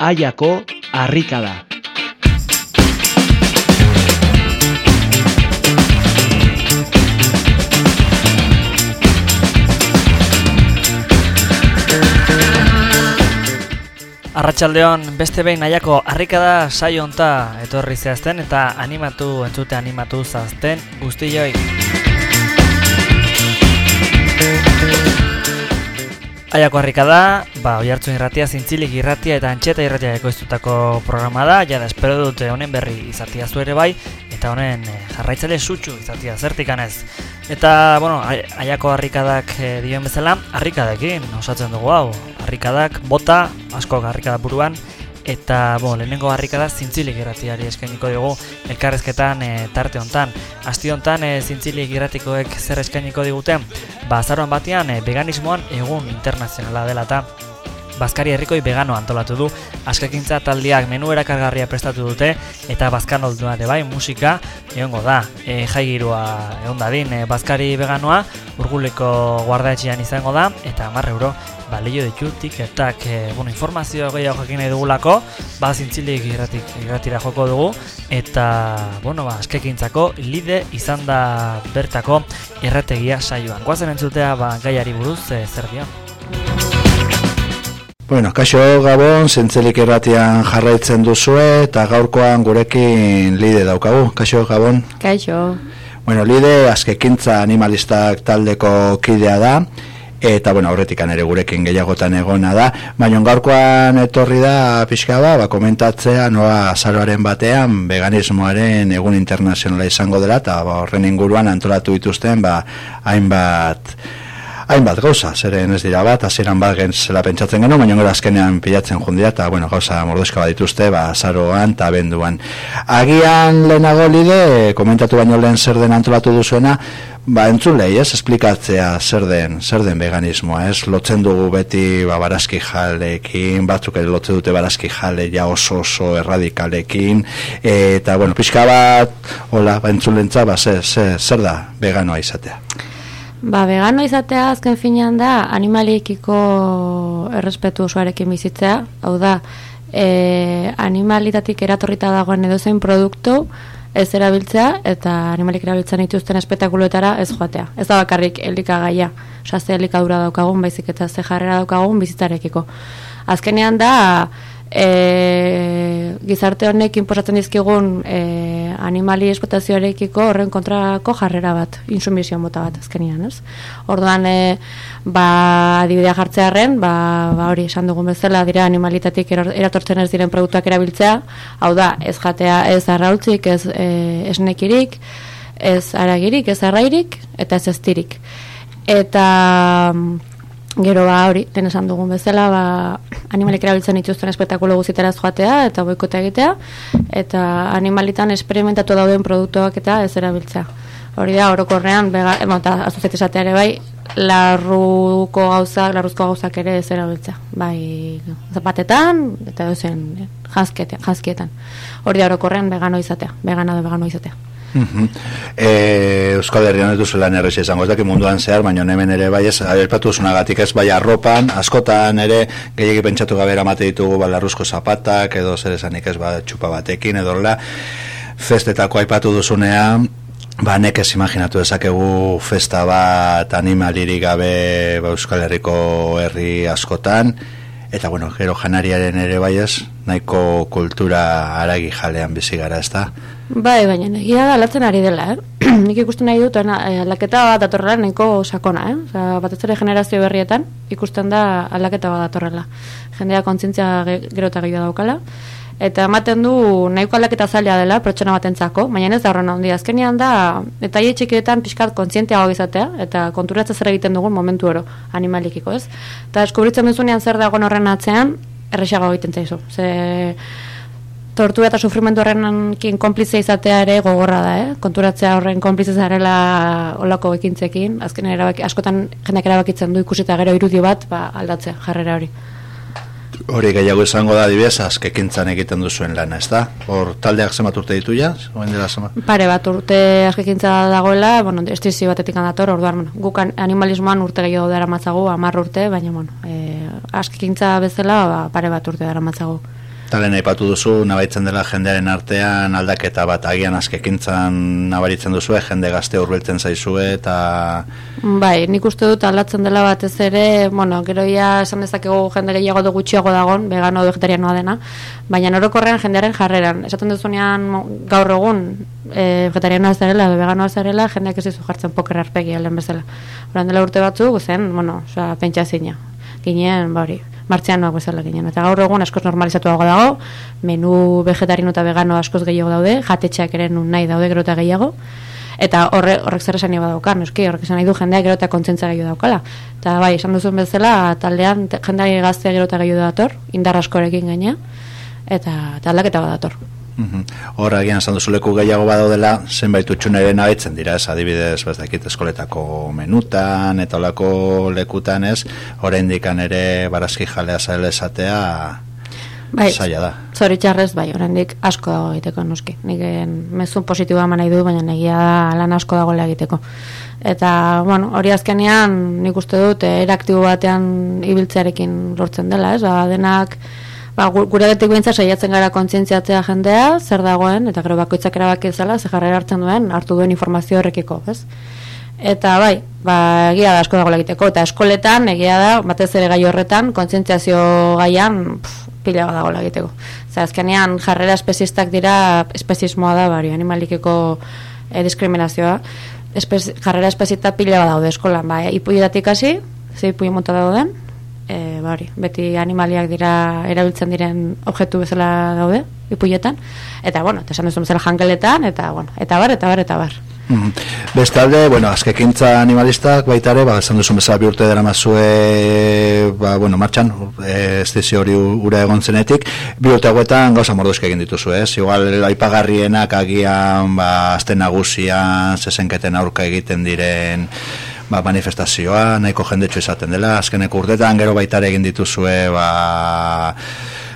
Aiako harrikada. Arratxaldeon beste behin nahiako harrikada saio honta etorri zehazten eta animatu entzute animatu zazten guztioi. Aiako harrikada, ba, oi hartzun irratia, zintzilik irratia eta antxeta irratia ekoiztutako programa da, jada espero dute honen berri izatia zu ere bai, eta honen eh, jarraitzale sutxu izatia zertikanez. Eta, bueno, aiako harrikadak e, dioen bezala, harrikadekin osatzen dugu hau. Harrikadak, bota, asko harrikadak buruan, eta bo, lehenengo harrikada zintzilik irratiari eskainiko dugu elkarrezketan e, tarte hontan. Asti hontan e, zintzilik irratikoek zer eskainiko diguten, ba, batean e, veganismoan egun internazionala dela eta Bazkari herrikoi vegano antolatu du, askakintza taldiak menu erakargarria prestatu dute, eta bazkan oldua ere bai, musika, egongo da, e, jai girua egon dadin, e, Bazkari veganoa, urguleko guardaetxean izango da, eta marre euro, ba, lehio ditu tiketak e, bueno, informazio gehiago jakin nahi dugulako, ba, zintzilik irratik, irratira joko dugu, eta, bueno, ba, askekintzako lide izan da bertako erretegia saioan. Guazen entzutea, ba, gaiari buruz, e, zer dion? Bueno, kaixo Gabon, zentzelik erratian jarraitzen duzue eta gaurkoan gurekin lide daukagu. Kaixo Gabon? Kaixo. Bueno, lide azkekintza animalistak taldeko kidea da eta bueno, aurretikan ere gurekin gehiagotan egona da, baina gaurkoan etorri da pixka ba, ba komentatzea noa azaroaren batean veganismoaren egun internazionala izango dela eta ba, horren inguruan antolatu dituzten ba, hainbat hainbat gauza, zeren ez dira bat, hasieran bat zela pentsatzen geno, baina gero azkenean pilatzen jundia, eta bueno, gauza mordoska bat dituzte, ba, zaroan eta benduan. Agian lehenago lide, komentatu baino lehen zer den antolatu duzuena, ba, entzun lehi, ez, esplikatzea zer den, zer den veganismoa, ez, lotzen dugu beti, ba, barazki jalekin, batzuk ere lotzen dute barazki jale, ja oso oso erradikalekin, eta, bueno, pixka bat, hola, ba, entzun ba, zer, zer, zer da veganoa izatea. Ba, vegano izatea azken finean da animaliekiko errespetu osoarekin bizitzea. Hau da, e, animalitatik eratorrita dagoen edozein produktu ez erabiltzea eta animalik erabiltzen dituzten espetakuloetara ez joatea. Ez da bakarrik elikagaia, oza, ze elikadura daukagun, baizik eta ze jarrera daukagun bizitarekiko. Azkenean da, e, gizarte honek inposatzen dizkigun e, animali esplotazioarekiko horren kontrako jarrera bat, insumizio mota bat azkenian, ez? Orduan, e, ba, adibidea jartzearen, ba, ba, hori, esan dugun bezala, dira animalitatik eratortzen ez diren produktuak erabiltzea, hau da, ez jatea, ez arraultzik, ez e, esnekirik, ez aragirik, ez arrairik, eta ez estirik. Eta... Gero ba hori, den esan dugun bezala, ba, animalik erabiltzen dituzten espektakulo guzitara joatea eta boikota egitea, eta animalitan esperimentatu dauden produktuak eta ez erabiltzea. Hori da, orokorrean, bega, eta ere bai, larruko gauzak, larruzko gauzak ere ez erabiltzea. Bai, zapatetan, eta dozen jazkietan. Hori da, orokorrean, vegano izatea, vegana da vegano izatea. E, Euskal Herrian ez duzu lan errexia izango, ez munduan zehar, baina hemen ere bai ez, aberpatu zunagatik ez? Bai arropan, askotan ere gehiagi pentsatu gabe eramate ditugu balarruzko zapatak, edo zer esanik ez ba, txupa batekin, edo la, festetako aipatu duzunean, Ba, nekez imaginatu dezakegu festa bat animalirik gabe ba, Euskal Herriko herri askotan, eta bueno, gero janariaren ere bai ez, nahiko kultura aragi jalean bizi gara, ez da? Bai, baina egia da alatzen ari dela, eh? Nik ikusten nahi dut, aldaketa bat datorrela nahiko sakona, eh? Osa, bat ez generazio berrietan, ikusten da aldaketa bat datorrela. Jendea kontzintzia gero eta gehiago daukala. Eta ematen du nahiko aldaketa zaila dela, pertsona batentzako, baina ez da horren handi. Azkenean da, eta hie txikietan pixkat kontzientia izatea, eta konturatzen zer egiten dugun momentu oro animalikiko, ez? Eta eskubritzen duzunean zer dagoen horren atzean, erresago egiten zaizu. Ze tortura eta sufrimendu horrenkin konplize izatea ere gogorra da, eh? konturatzea horren konplize zarela olako ekintzekin, azken erabaki, askotan jendeak erabakitzen du ikusita gero irudi bat, ba, aldatzea jarrera hori. Hori gehiago izango da adibidez azkekintzan egiten duzuen lana, ez da? Hor taldeak zenbat urte ditu ja? Dela zenbat? Pare bat urte askekintza dagoela, bueno, estrizio batetik handator, orduan, bueno, guk an- animalismoan urte gehiago dara matzagu, amar urte, baina, bueno, e, askekintza bezala, ba, pare bat urte dara Talen aipatu duzu, nabaitzen dela jendearen artean aldaketa bat agian azkekintzan nabaritzen duzu, jende gazte hurbiltzen zaizue eta... Bai, nik uste dut aldatzen dela batez ere, bueno, gero ja esan dezakegu jende gehiago du gutxiago dagon, vegano edo vegetarianoa dena, baina orokorrean jendearen jarreran. Esaten duzunean gaur egun e, vegetarianoa zarela edo veganoa zarela, jendeak ez dizu jartzen poker arpegi alen bezala. Horan dela urte batzuk, zen, bueno, oza, pentsa zina. Ginen, ba hori, martzianoak bezala ginen. Eta gaur egun askoz normalizatuago dago, menu vegetariano eta vegano askoz gehiago daude, jatetxeak ere nahi daude gero eta gehiago, eta horre, horrek zer esan nahi badauka, noski, horrek esan nahi du jendeak gero eta kontzentza gehiago daukala. Eta bai, esan duzun bezala, taldean jendeak gaztea gero eta gehiago dator, indar askorekin gaina, eta, eta aldaketa bat dator. Mhm. Hor agian esan duzu leku gehiago badaudela, zenbait utxuneren abaitzen dira, ez adibidez, ez dakit eskoletako menutan, eta olako lekutan ez, oraindikan ere barazki jalea zaila esatea, Bai, zaila da. zoritxarrez, bai, oraindik asko dago egiteko noski. Nik eh, mezun positiboa eman nahi du, baina negia da lan asko dagoela egiteko. Eta, bueno, hori azkenean nik uste dut eh, era aktibo batean ibiltzearekin lortzen dela, ez? Ba, denak ba, gu- gure getik behintzat saiatzen gara kontzientziatzea jendea, zer dagoen, eta gero bakoitzak erabaki ezala, ze jarrera hartzen duen, hartu duen informazio horrekiko, ez? Eta bai, ba, egia da asko dagoela egiteko, eta eskoletan egia da, batez ere gai horretan, kontzientziazio gaian, pff, pila dagoela egiteko. Zer, azkenean jarrera espezistak dira, espezismoa da, bari, animalikeko e, diskriminazioa. Espez, jarrera espezita pila daude eskolan, ba, ipuietatik hasi, ze ipui mota dauden, e, bari, beti animaliak dira erabiltzen diren objektu bezala daude, ipuietan, eta, bueno, eta esan duzun bezala jangeletan, eta, bueno, eta bar, eta bar, eta bar. Mhm. Bestalde, bueno, azkekintza animalistak baita ere, ba, esan duzun bezala bi urte dara mazue, ba, bueno, martxan, e, estizio hori ura egon zenetik, bi urte hauetan gauza morduzke egin dituzu, ez? Igual, aipagarrienak agian, ba, azten nagusian, zesenketen aurka egiten diren, ba, manifestazioa, nahiko jendetxo izaten dela, azkeneko urtetan gero baita egin dituzue, ba,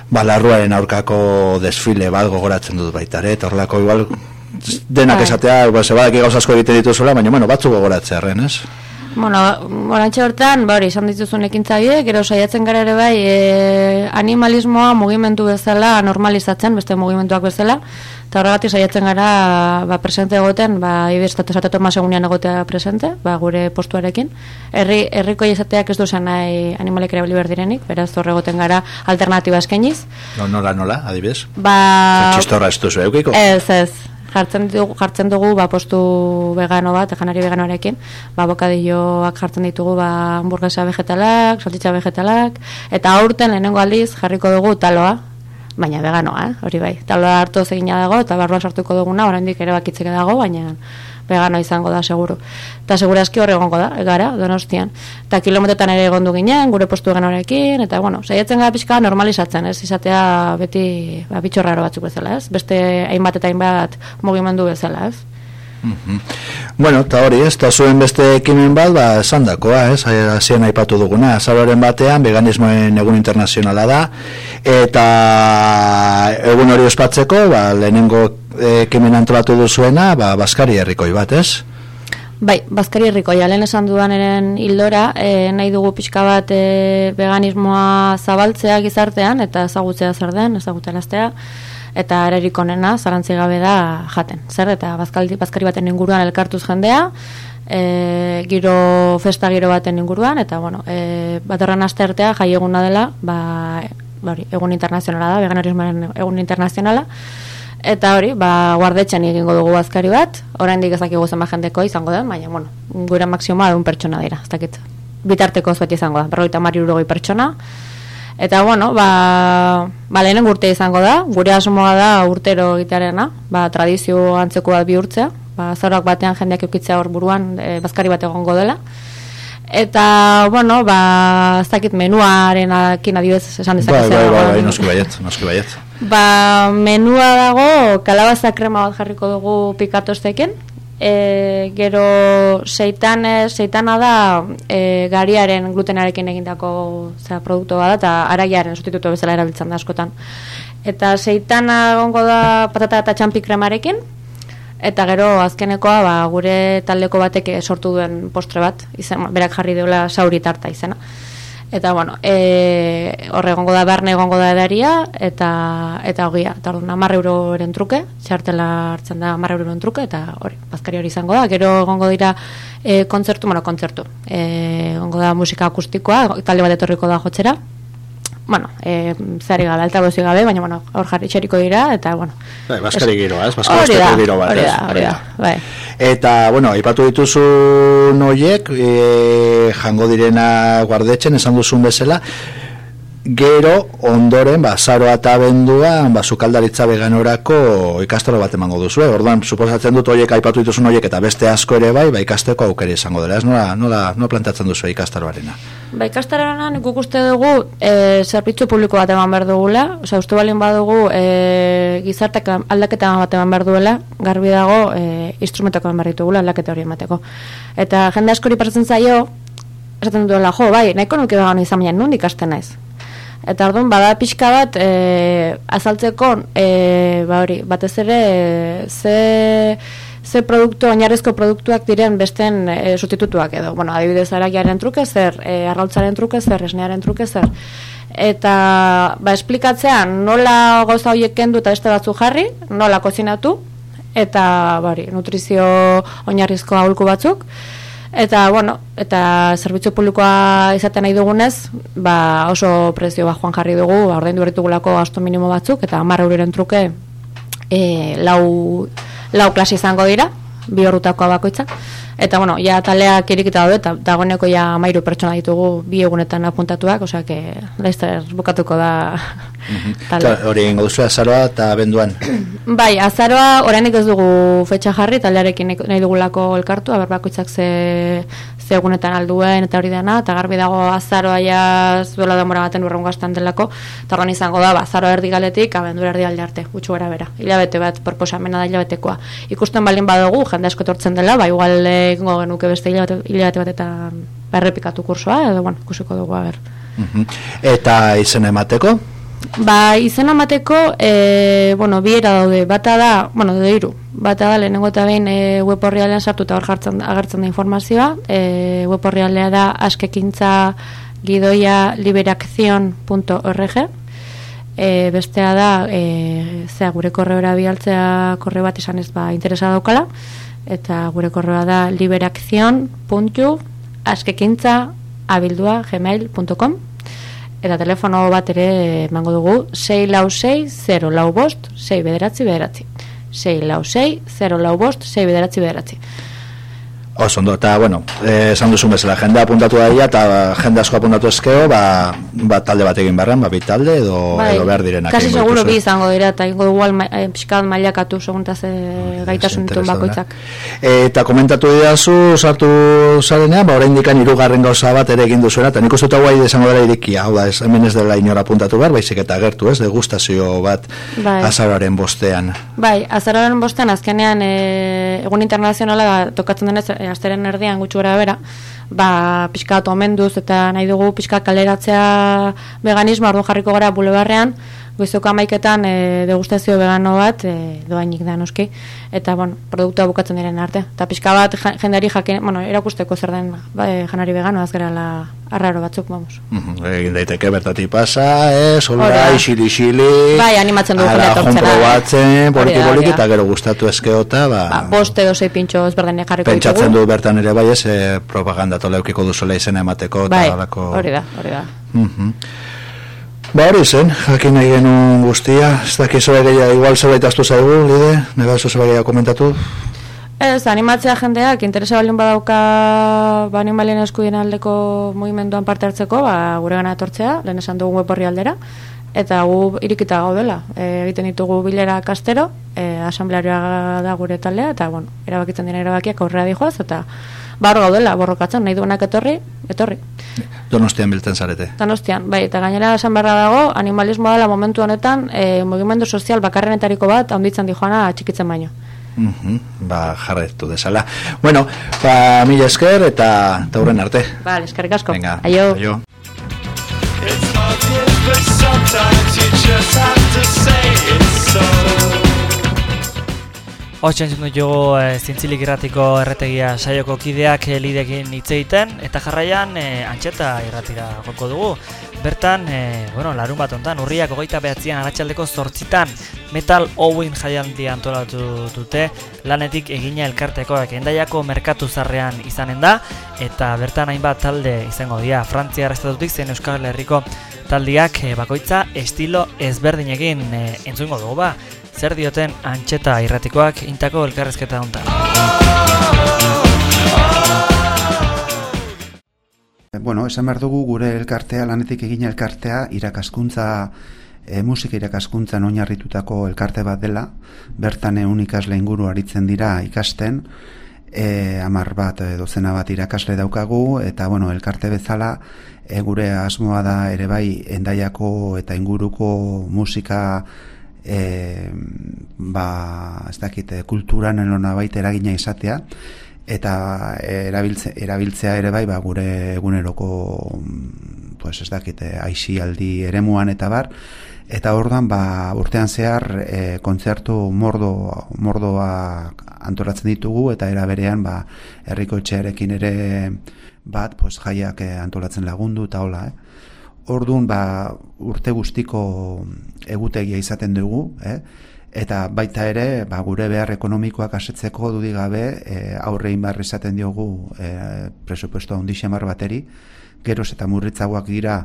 ba, larruaren aurkako desfile bat gogoratzen dut baita ere, eta horrelako igual denak Bai. esatea, ba, zebadak gauza asko egiten dituzuela, baina, bueno, batzu gogoratzearen, ez? Bueno, orantxe hortan, ba hori, izan dituzun ekintza horiek, gero saiatzen gara ere bai, e, animalismoa mugimendu bezala normalizatzen, beste mugimenduak bezala, eta horregatik saiatzen gara ba, presente egoten, ba, ibir estatu esate Tomas egunean egotea presente, ba, gure postuarekin. Herri, herriko izateak ez du zen nahi animalek ere behar direnik, beraz horre egoten gara alternatiba eskainiz. No, nola, nola, adibidez? Ba, Txistorra ez duzu eukiko? Ez, ez. Jartzen dugu, jartzen dugu ba, postu vegano bat, janari veganoarekin, ba, bokadilloak jartzen ditugu ba, hamburguesa vegetalak, saltitza vegetalak, eta aurten lehenengo aldiz jarriko dugu taloa, baina veganoa, eh? hori bai. Taloa hartu zegina dago, eta barruan sartuko duguna, oraindik ere bakitzeke dago, baina vegano izango da seguru. Eta segurazki hor egongo da, gara, donostian. Eta kilometetan ere egondu ginen, gure postu veganoarekin, eta bueno, saiatzen gara pixka normalizatzen, ez, izatea beti ba, bitxorraro batzuk bezala, ez? Beste hainbat eta hainbat mugimendu bezala, ez? Bueno, eta hori ez, eta zuen beste ekimen bat, ba, esan dakoa, ez, hasieran aipatu duguna, azaroren batean, veganismoen egun internazionala da, eta egun hori ospatzeko, ba, lehenengo ekimen antolatu duzuena, ba, Baskari herrikoi bat, ez? Bai, Baskari herriko ja lehen esan dudaneren hildora, e, nahi dugu pixka bat e, veganismoa zabaltzea gizartean eta ezagutzea zer den, ezagutaraztea eta erarik onena zarantzi gabe da jaten. Zer eta bazkaldi, Baskari baten inguruan elkartuz jendea, e, giro festa giro baten inguruan eta bueno, e, batorren asteartea jai eguna dela, ba, ba hori, egun internazionala da, veganismoaren egun internazionala. Eta hori, ba, guardetxan egingo dugu bazkari bat, oraindik ez dakigu zenba jendeko izango da, baina, bueno, gure maksimoa egun pertsona dira, ez dakit. Bitarteko beti izango da, berroita mari urogoi pertsona. Eta, bueno, ba, ba lehenen urte izango da, gure asmoa da urtero egitearena, ba, tradizio antzeko bat bihurtzea, ba, zaurak batean jendeak eukitzea hor buruan, e, bazkari bat egongo dela. Eta, bueno, ba, ez dakit menuaren akin adibidez esan Bai, dezakez. bai, bai, bai, noski baiet, noski baiet. Ba, menua dago, kalabaza krema bat jarriko dugu pikatosteken. E, gero seitan, seitana da e, gariaren glutenarekin egindako zera, produktu bat da, eta araiaren sustitutu bezala erabiltzen da askotan. Eta seitana egongo da patata eta txampi kremarekin, eta gero azkenekoa ba, gure taldeko batek sortu duen postre bat, izan, berak jarri duela sauri tarta izena. Eta bueno, e, horre egongo da berne egongo da edaria eta eta ogia, eta orduan 10 euroren truke, txartela hartzen da 10 euroren truke eta hori, bazkari hori izango da. Gero egongo dira e, kontzertu, bueno, kontzertu. E, egongo da musika akustikoa, talde bat etorriko da jotzera. Bueno, eh zari gabe, altabozi gabe, baina bueno, hor jarri txeriko dira eta bueno. Bai, baskari giroa, ez? Hori Baskari giro bat, hori ez? da, hori da, bai. Eta, bueno, aipatu dituzu noiek, e, jango direna guardetzen, esan duzun bezala, gero ondoren, ba, zaroa eta abenduan, ba, sukaldaritza veganorako ikastaro bat emango duzu, eh? Orduan, suposatzen dut horiek aipatu dituzun horiek eta beste asko ere bai, ba, ikasteko aukera izango dela, ez? Nola, nola, nola plantatzen duzu ikastaroarena? Ba, ikastaroan nik uste dugu e, zerbitzu publiko bat eman behar dugula, osea, uste balin badugu e, gizartek aldaketa bat eman behar duela, garbi dago e, instrumentako eman ditugula aldaketa hori emateko. Eta jende askori pasatzen zaio, esaten duela, jo, bai, nahiko nuke begano izan baina nun ikasten naiz. Eta orduan bada pixka bat e, azaltzeko e, ba hori, batez ere e, ze ze produktu, oinarrezko produktuak diren besten e, sustitutuak edo. Bueno, adibidez aragiaren truke zer, e, arrautzaren truke zer, esnearen truke zer. Eta ba, esplikatzean nola gauza horiek kendu eta beste batzu jarri, nola kozinatu, eta bari, nutrizio oinarrizko aholku batzuk. Eta, bueno, eta zerbitzu publikoa izaten nahi dugunez, ba, oso prezio joan jarri dugu, ba, ordaindu berritugulako gasto minimo batzuk, eta 10 euroren truke e, lau, lau klase izango dira, bi horrutakoa bakoitza. Eta, bueno, ja taleak irikita daude, eta dagoeneko ja mairu pertsona ditugu bi egunetan apuntatuak, osea, que laizter bukatuko da tale. Klar, Hori ingo duzu azaroa eta abenduan. Bai, azaroa oraindik ez dugu fetxa jarri, taldearekin nahi dugulako elkartu, aber bakoitzak ze, ze egunetan alduen eta hori dena, eta garbi dago azaroa ja zuela demora baten urrengo astan delako, eta horren izango da, ba, azaroa erdi galetik, abendura erdi alde arte, gutxu gara bera, hilabete bat, proposamena da hilabetekoa. Ikusten baldin badugu, jende asko etortzen dela, ba, igual egingo genuke beste hilabete, hilabete bat eta berrepikatu kursoa, edo, bueno, ikusiko dugu, aber. Mhm. Eta izen emateko? Ba, izena mateko, e, bueno, bi era daude, bata da, bueno, daude hiru. Bata da, lehenengo eta behin e, web horrialean sartu eta hor jartzen, agertzen da informazioa. E, web horrialea da askekintza gidoia liberakzion.org. E, bestea da, e, zera, gure korreora bialtzea korreo bat esan ez ba, interesa daukala. Eta gure korreoa da liberakzion.askekintza abildua gmail.com eta telefono bat ere emango dugu 6 lau 6 0 lau bost 6 bederatzi bederatzi. 6 lau 6 0 lau bost 6 bederatzi bederatzi Oso ondo, eta, bueno, esan duzun bezala, jende apuntatu daia, eta jende asko apuntatu ezkeo, ba, ba talde bat egin beharren, ba, bi talde, edo, edo behar direnak. Kasi seguro bi izango dira, eta ingo dugu alma, eh, pixkat mailakatu seguntaz eh, gaitasun dituen bakoitzak. Eta komentatu didazu, sartu zarenean, ba, orain dikan irugarren gauza bat ere egin duzuena, eta nik uste guai izango dela irikia, hau da, ez, hemen ez dela inora apuntatu behar, baizik eta gertu, ez, degustazio bat Bai. azaroaren bostean. Bai, azararen bostean azkenean e, egun internazionala tokatzen denez e, asteren erdian gutxu gara bera, ba, pixka omenduz eta nahi dugu pixka kaleratzea veganismo, orduan jarriko gara bulebarrean, goizoko amaiketan e, degustazio vegano bat, e, doainik da noski, eta, bueno, produktua bukatzen diren arte. Eta pixka bat jendeari jakin, bueno, erakusteko zer den e, janari vegano, az gerala arraro batzuk, vamos. Mhm, Egin daiteke bertati pasa, ez, hola, da. isili, isili. Bai, animatzen dugu jendea etortzera, jon probatzen, eh? poliki, Hori da, hori poliki, da. eta gero gustatu ezkeota, ba, Ba, bost edo sei pintxo ezberdinek jarriko pentsatzen ditugu. du bertan ere bai, ez, eh, propaganda tola eukiko duzuela izena emateko, eta Bai, halako- hori da, hori da. Mhm. Ba hori zen, jakin nahi genuen guztia, ez dakiz zerbait gehiago, igual zerbait astu zaigu, lide, nire oso zerbait gehiago komentatu. Ez, animatzea jendeak, interesa baldin badauka ba, animalien eskudien aldeko mugimenduan parte hartzeko, ba, gure gana etortzea, lehen esan dugu web horri aldera, eta gu irikita gaudela. E, egiten ditugu bilera kastero, e, asamblearioa da gure taldea, eta bueno, erabakitzen dira erabakiak aurrera dijoaz, eta ba hor gaudela, borrokatzen, nahi duenak etorri, etorri. Donostian biltzen zarete. Donostian, bai, eta gainera esan beharra dago, animalismoa dela momentu honetan, e, mugimendu sozial bakarrenetariko bat, handitzen di joana txikitzen baino. Mhm, ba, jarretu desala. Bueno, ba, mila esker eta tauren arte. Vale, eskerrik asko. Venga, Aio. aio. It's obvious, but sometimes you just have to say it's so. Hortxe entzun dut jogo e, zintzilik irratiko erretegia saioko kideak e, lidekin hitz egiten eta jarraian e, antxeta irratira joko dugu. Bertan, e, bueno, larun bat ontan, urriak hogeita behatzean aratxaldeko zortzitan Metal Owin jaialdi antolatu dute lanetik egina elkartekoak endaiako merkatu zarrean izanen da eta bertan hainbat talde izango dira Frantzia arrestatutik zen Euskal Herriko taldiak e, bakoitza estilo ezberdinekin e, entzungo dugu ba. Zer dioten antxeta irratikoak intako elkarrezketa hontan. Bueno, esan behar dugu gure elkartea, lanetik egin elkartea, irakaskuntza, e, musika irakaskuntzan oinarritutako elkarte bat dela, bertan egun ikasle inguru aritzen dira ikasten, e, amar bat, e, dozena bat irakasle daukagu, eta bueno, elkarte bezala, e, gure asmoa da ere bai endaiako eta inguruko musika e, ba, ez dakit, kulturan elona baita eragina izatea, eta erabiltze, erabiltzea ere bai ba, gure eguneroko pues ez dakite aisialdi eremuan eta bar eta orduan ba, urtean zehar e, kontzertu mordo, mordoa antolatzen ditugu eta era berean ba, herriko etxearekin ere bat pues, jaiak eh, antolatzen lagundu eta hola eh? Orduan ba, urte guztiko egutegia izaten dugu, eh? eta baita ere ba, gure behar ekonomikoak asetzeko dudik gabe e, aurrein barri izaten diogu e, presupuesto handixemar bateri, geroz eta murritzagoak dira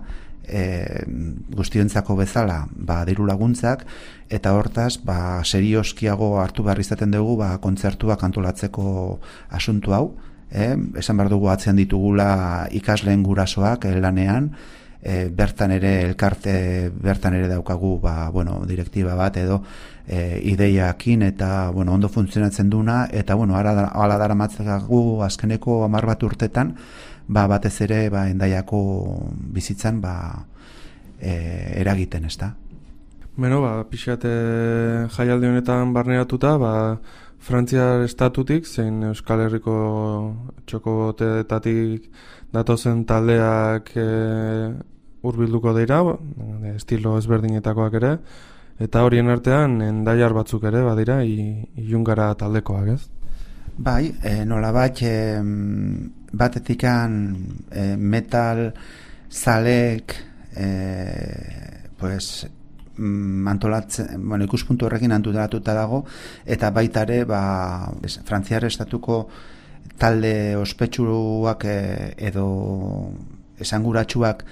e, guztiontzako bezala ba, diru laguntzak, eta hortaz ba, serioskiago hartu behar izaten dugu ba, kontzertuak antolatzeko asuntu hau, e, esan behar dugu atzean ditugula ikasleen gurasoak lanean, e, bertan ere elkarte bertan ere daukagu ba, bueno, direktiba bat edo e, ideiakin eta bueno, ondo funtzionatzen duna eta bueno, ara, ala dara matzagu azkeneko amar bat urtetan ba, batez ere ba, endaiako bizitzan ba, e, eragiten ez da. Beno, ba, pixate jaialdi honetan barneratuta, ba, Frantziar estatutik, zein Euskal Herriko txokoteetatik datozen taldeak e, urbilduko dira, estilo ezberdinetakoak ere, eta horien artean endaiar batzuk ere badira ilungara taldekoak, ez? Bai, e, nola bat, e, batetikan e, metal zalek e, pues, mm, antolatzen, bueno, ikuspuntu horrekin antolatuta dago, eta baita ere, ba, Frantziar estatuko talde ospetsuak e, edo esanguratsuak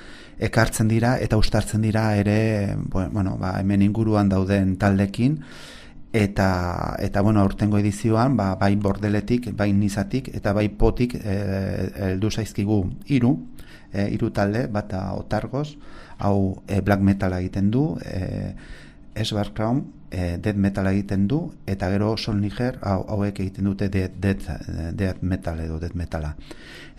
ekartzen dira eta ustartzen dira ere bueno, ba, hemen inguruan dauden taldekin. Eta eta bueno aurtengo edizioan ba, bai bordeletik bai nizatik eta bai potik eh, heldu e, zaizkigu hiru e, hiru talde bata otargoz hau e, black metal egiten du e, Esbar Crown e, death metal egiten du eta gero Sol Niger hau, hauek egiten dute death, death, death metal edo death metala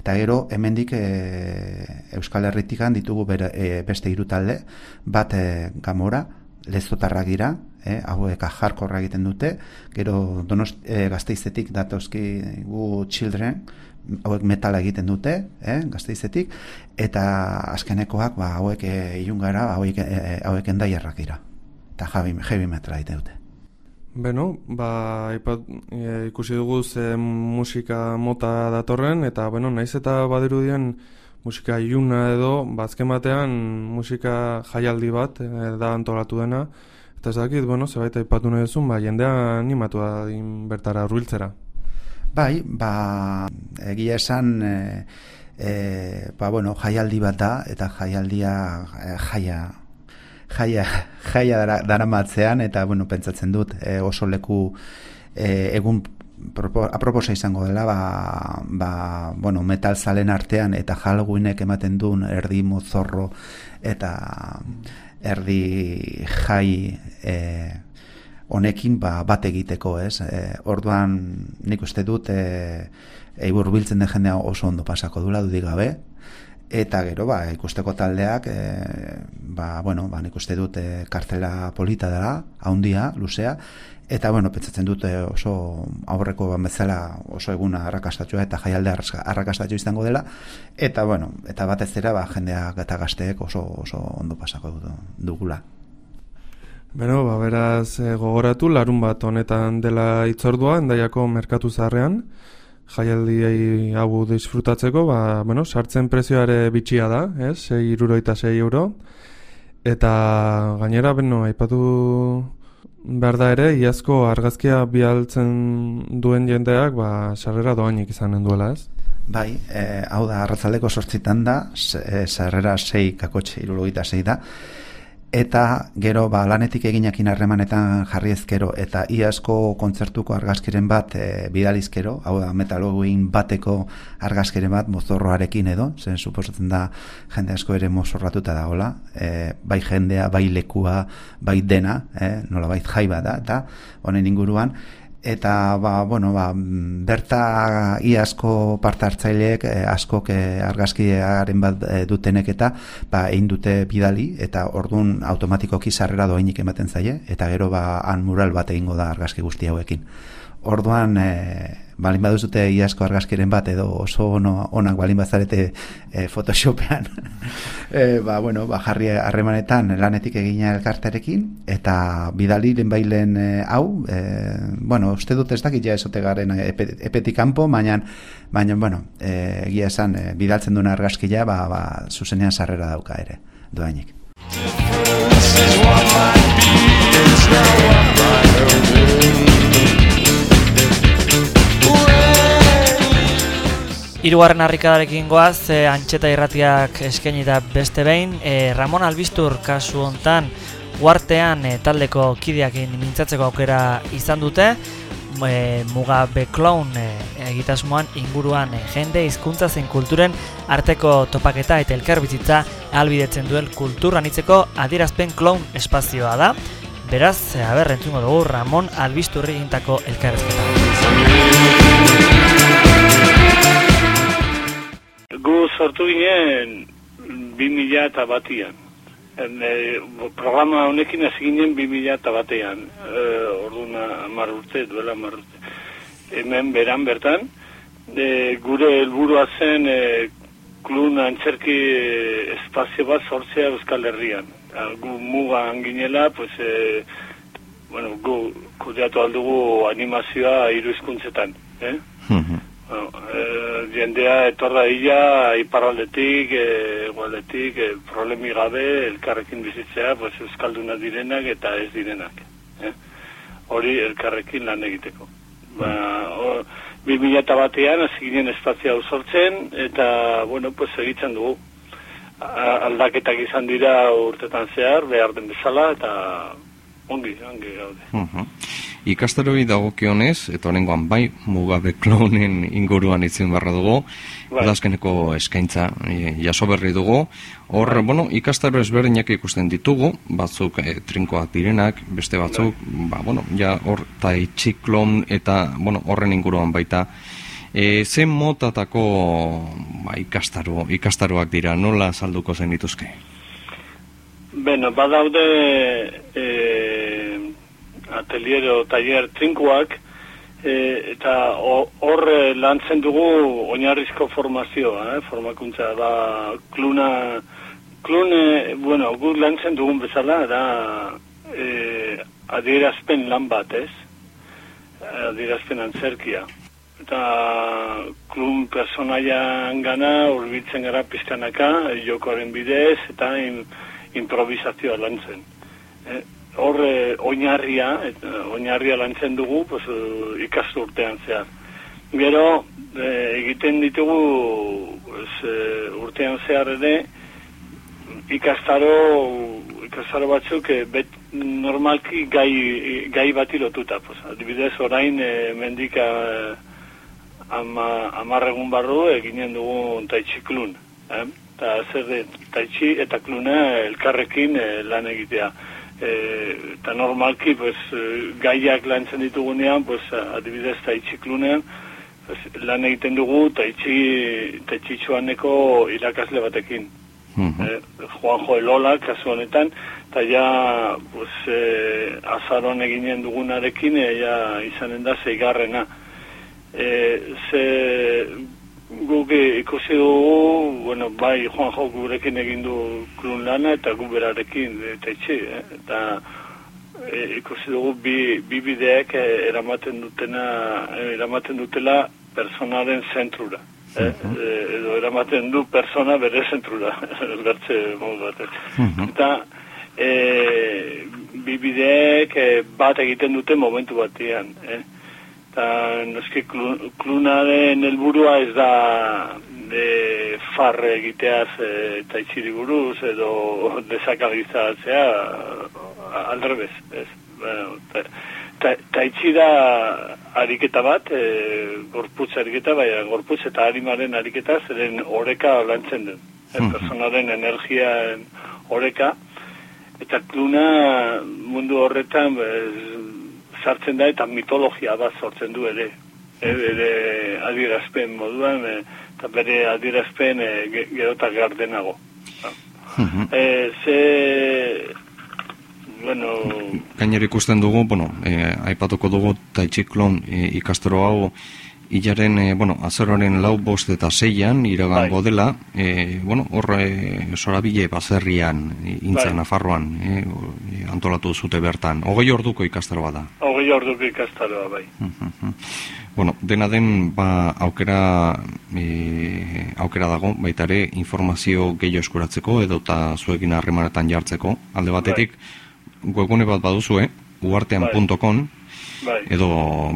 Eta gero, hemendik e, Euskal Herritikan ditugu bere, e, beste hiru talde, bat e, gamora, lezotarrak dira, e, hauek jarkorra egiten dute, gero donost, e, gazteizetik datozki gu children, hauek metala egiten dute, e, gazteizetik, eta azkenekoak ba, hauek e, ilungara, hauek, e, hauek endaiarrak dira, eta heavy, heavy metala egiten dute. Beno, ba, ipat, e, ikusi dugu ze musika mota datorren, eta, bueno, naiz eta badirudien musika iluna edo, bazken ba, batean musika jaialdi bat e, da antolatu dena, eta ez dakit, bueno, zebaita ipatu nahi duzun, ba, jendea animatu da bertara urbiltzera. Bai, ba, egia esan, e, e, ba, bueno, jaialdi bat da, eta jaialdia e, jaia jaia, jaia dara, dara matzean, eta bueno, pentsatzen dut e, oso leku e, egun aproposa izango dela ba, ba, bueno, metal zalen artean eta jalguinek ematen duen erdi mozorro eta erdi jai e, honekin ba, bat egiteko, ez? E, orduan nik uste dut e, eibur biltzen den jendea oso ondo pasako dula dudik gabe, eta gero ba, ikusteko taldeak e, ba, bueno, ba, nik uste dut e, kartela polita dela, haundia, luzea, eta bueno, pentsatzen dut e, oso aurreko ban bezala oso eguna arrakastatua eta jaialde arrakastatua izango dela, eta bueno, eta batez ere ba, jendeak eta gazteek oso, oso ondo pasako dugula. Beno, ba, beraz gogoratu, larun bat honetan dela itzordua, endaiako merkatu zarrean, jaialdi hau disfrutatzeko, ba, bueno, sartzen prezioare bitxia da, ez, 6 iruro eta 6 euro, eta gainera, beno, aipatu behar da ere, iazko argazkia bialtzen duen jendeak, ba, sarrera doainik izanen duela, ez? Bai, e, hau da, arratzaleko sortzitan da, e, sarrera 6 kakotxe iruro 6 da, eta gero ba, lanetik eginakin harremanetan jarri ezkero eta iazko kontzertuko argazkiren bat e, bidalizkero, hau da metaloguin bateko argazkiren bat mozorroarekin edo, zen suposatzen da jende asko ere mozorratuta da hola, e, bai jendea, bai lekua, bai dena, e, nola bai jaiba da, eta honen inguruan, eta ba, bueno, ba, berta iazko parte hartzaileek eh, askok eh, argazkiaren bat eh, dutenek eta ba, egin dute bidali eta ordun automatikoki sarrera doainik ematen zaie eta gero ba, han mural bat egingo da argazki guzti hauekin. Orduan, e, balin baduzute iasko argazkiren bat edo oso ono, onak balin bazarete e, photoshopean. E, ba, bueno, ba, jarri harremanetan lanetik egina elkartarekin eta bidaliren bailen e, hau e, bueno, uste dut ez dakit ja esote garen epe, epetik kanpo baina, baina bueno, egia esan e, bidaltzen duen argazkia ba, ba, zuzenean sarrera dauka ere doainik Hirugarren harrikadarekin goaz, e, antxeta irratiak eskaini da beste behin. E, Ramon Albistur kasu hontan uartean e, taldeko kideakin mintzatzeko aukera izan dute. E, muga bekloun e, egitasmoan inguruan e, jende hizkuntza zein kulturen arteko topaketa eta elkarbizitza albidetzen duen kulturan itzeko adierazpen kloun espazioa da. Beraz, aber, entzungo dugu Ramon Albisturri egintako elkarrezketa. Sortu ginen 2000 eta batian. E, programa honekin hasi ginen 2000 eta batean. E, orduna amar urte, duela amar urte. Hemen beran bertan, e, gure helburua zen e, klun antzerki espazio bat sortzea Euskal Herrian. Gu muga anginela, pues, e, bueno, gu kudeatu aldugu animazioa hiru hizkuntzetan. Eh? Bueno, e, jendea etorra ia iparraldetik, e, gualdetik, e, problemi gabe, elkarrekin bizitzea, pues, euskalduna direnak eta ez direnak. Eh? Hori elkarrekin lan egiteko. Ba, o, 2000 eta batean, aziginen espazia sortzen eta, bueno, pues, egitzen dugu. A, aldaketak izan dira urtetan zehar, behar den bezala, eta ongi, ongi gaude. Uh Ikastaroi dagokionez, eta horrengoan bai, mugabe klonen inguruan itzin barra dugu, Bai. edazkeneko eskaintza e, jaso berri dugu. Hor, bueno, ikastaro ezberdinak ikusten ditugu, batzuk e, trinkoak direnak, beste batzuk, ba, bueno, ja hor tai txiklon eta, bueno, horren inguruan baita. E, zen motatako ba, ikastaro, ikastaroak dira, nola salduko zen dituzke? Beno, badaude e, atelier o taller trinkoak e, eta ho- hor e, lantzen dugu oinarrizko formazioa, eh? formakuntza da kluna klune, bueno, gu lantzen dugun bezala da e, adierazpen lan bat, ez? Adierazpen antzerkia. Eta klun personaian gana urbiltzen gara pizkanaka, jokoaren bidez, eta in, improvisazioa lantzen. Eh, hor eh, oinarria, et, oinarria lantzen dugu pues, eh, ikasturtean zehar. Gero, eh, egiten ditugu pues, eh, urtean zehar ere, ikastaro, ikastaro batzuk eh, bet, normalki gai, gai bati lotuta. Pues, adibidez, orain eh, mendika eh, ama, amarregun barru eginen dugu taitxi klun. Eh? Eta zer de, taitxi eta kluna elkarrekin eh, lan egitea. E, eta normalki, pues, eh, gaiak lantzen ditugunean, pues, adibidez, taitxiklunean, pues, lan egiten dugu taitxi, taitxitxuaneko irakasle batekin. Mhm. Eh, Juanjo Elola, kasu honetan, eta ja, pues, eh, azaron eginen dugunarekin, eh, ja, izanen da zeigarrena. Eh, ze guk ikusi bueno, bai Juanjo gurekin egin du klun lana eta gu berarekin eta itxi, eh? eta e, ikusi dugu bi, bi bideak eh, eramaten dutena, eh, eramaten dutela personaren zentrura. Eh? Edo eramaten du persona bere zentrura, bertze modu. Mhm. Eta e, bi bideek eh, bat egiten dute momentu batean. Eh? Eta noski klu- klunaren helburua ez da de farre egiteaz e, eta itxiri buruz edo desakalizatzea aldrebez. Ez? Bueno, ta, ta, ta itxira ariketa bat, e, gorputz ariketa, baina gorputz eta harimaren ariketa zeren oreka lantzen den. E, personaren energian oreka. Eta kluna mundu horretan bez, sartzen da eta mitologia bat sortzen du ere. E, bere adierazpen moduan, e, eta bere adierazpen e, ge- gero eta gardenago. Mhm. E, ze, bueno, Gainera ikusten dugu, bueno, eh, aipatuko dugu taitxiklon eh, ikastaro hau hilaren, eh, bueno, azaroaren lau bost eta zeian iragango Bai. dela, eh, bueno, hor eh, sorabile bazerrian, eh, intza Bai. Nafarroan, eh, eh, antolatu zute bertan. Hogei orduko ikastaro bada. hogei orduko ikastaroa bai. Bueno, dena den ba, aukera e, aukera dago, baita ere informazio gehiago eskuratzeko edo eta zuekin harremanetan jartzeko. Alde batetik, webgune bat baduzue, uartean.com Bai, edo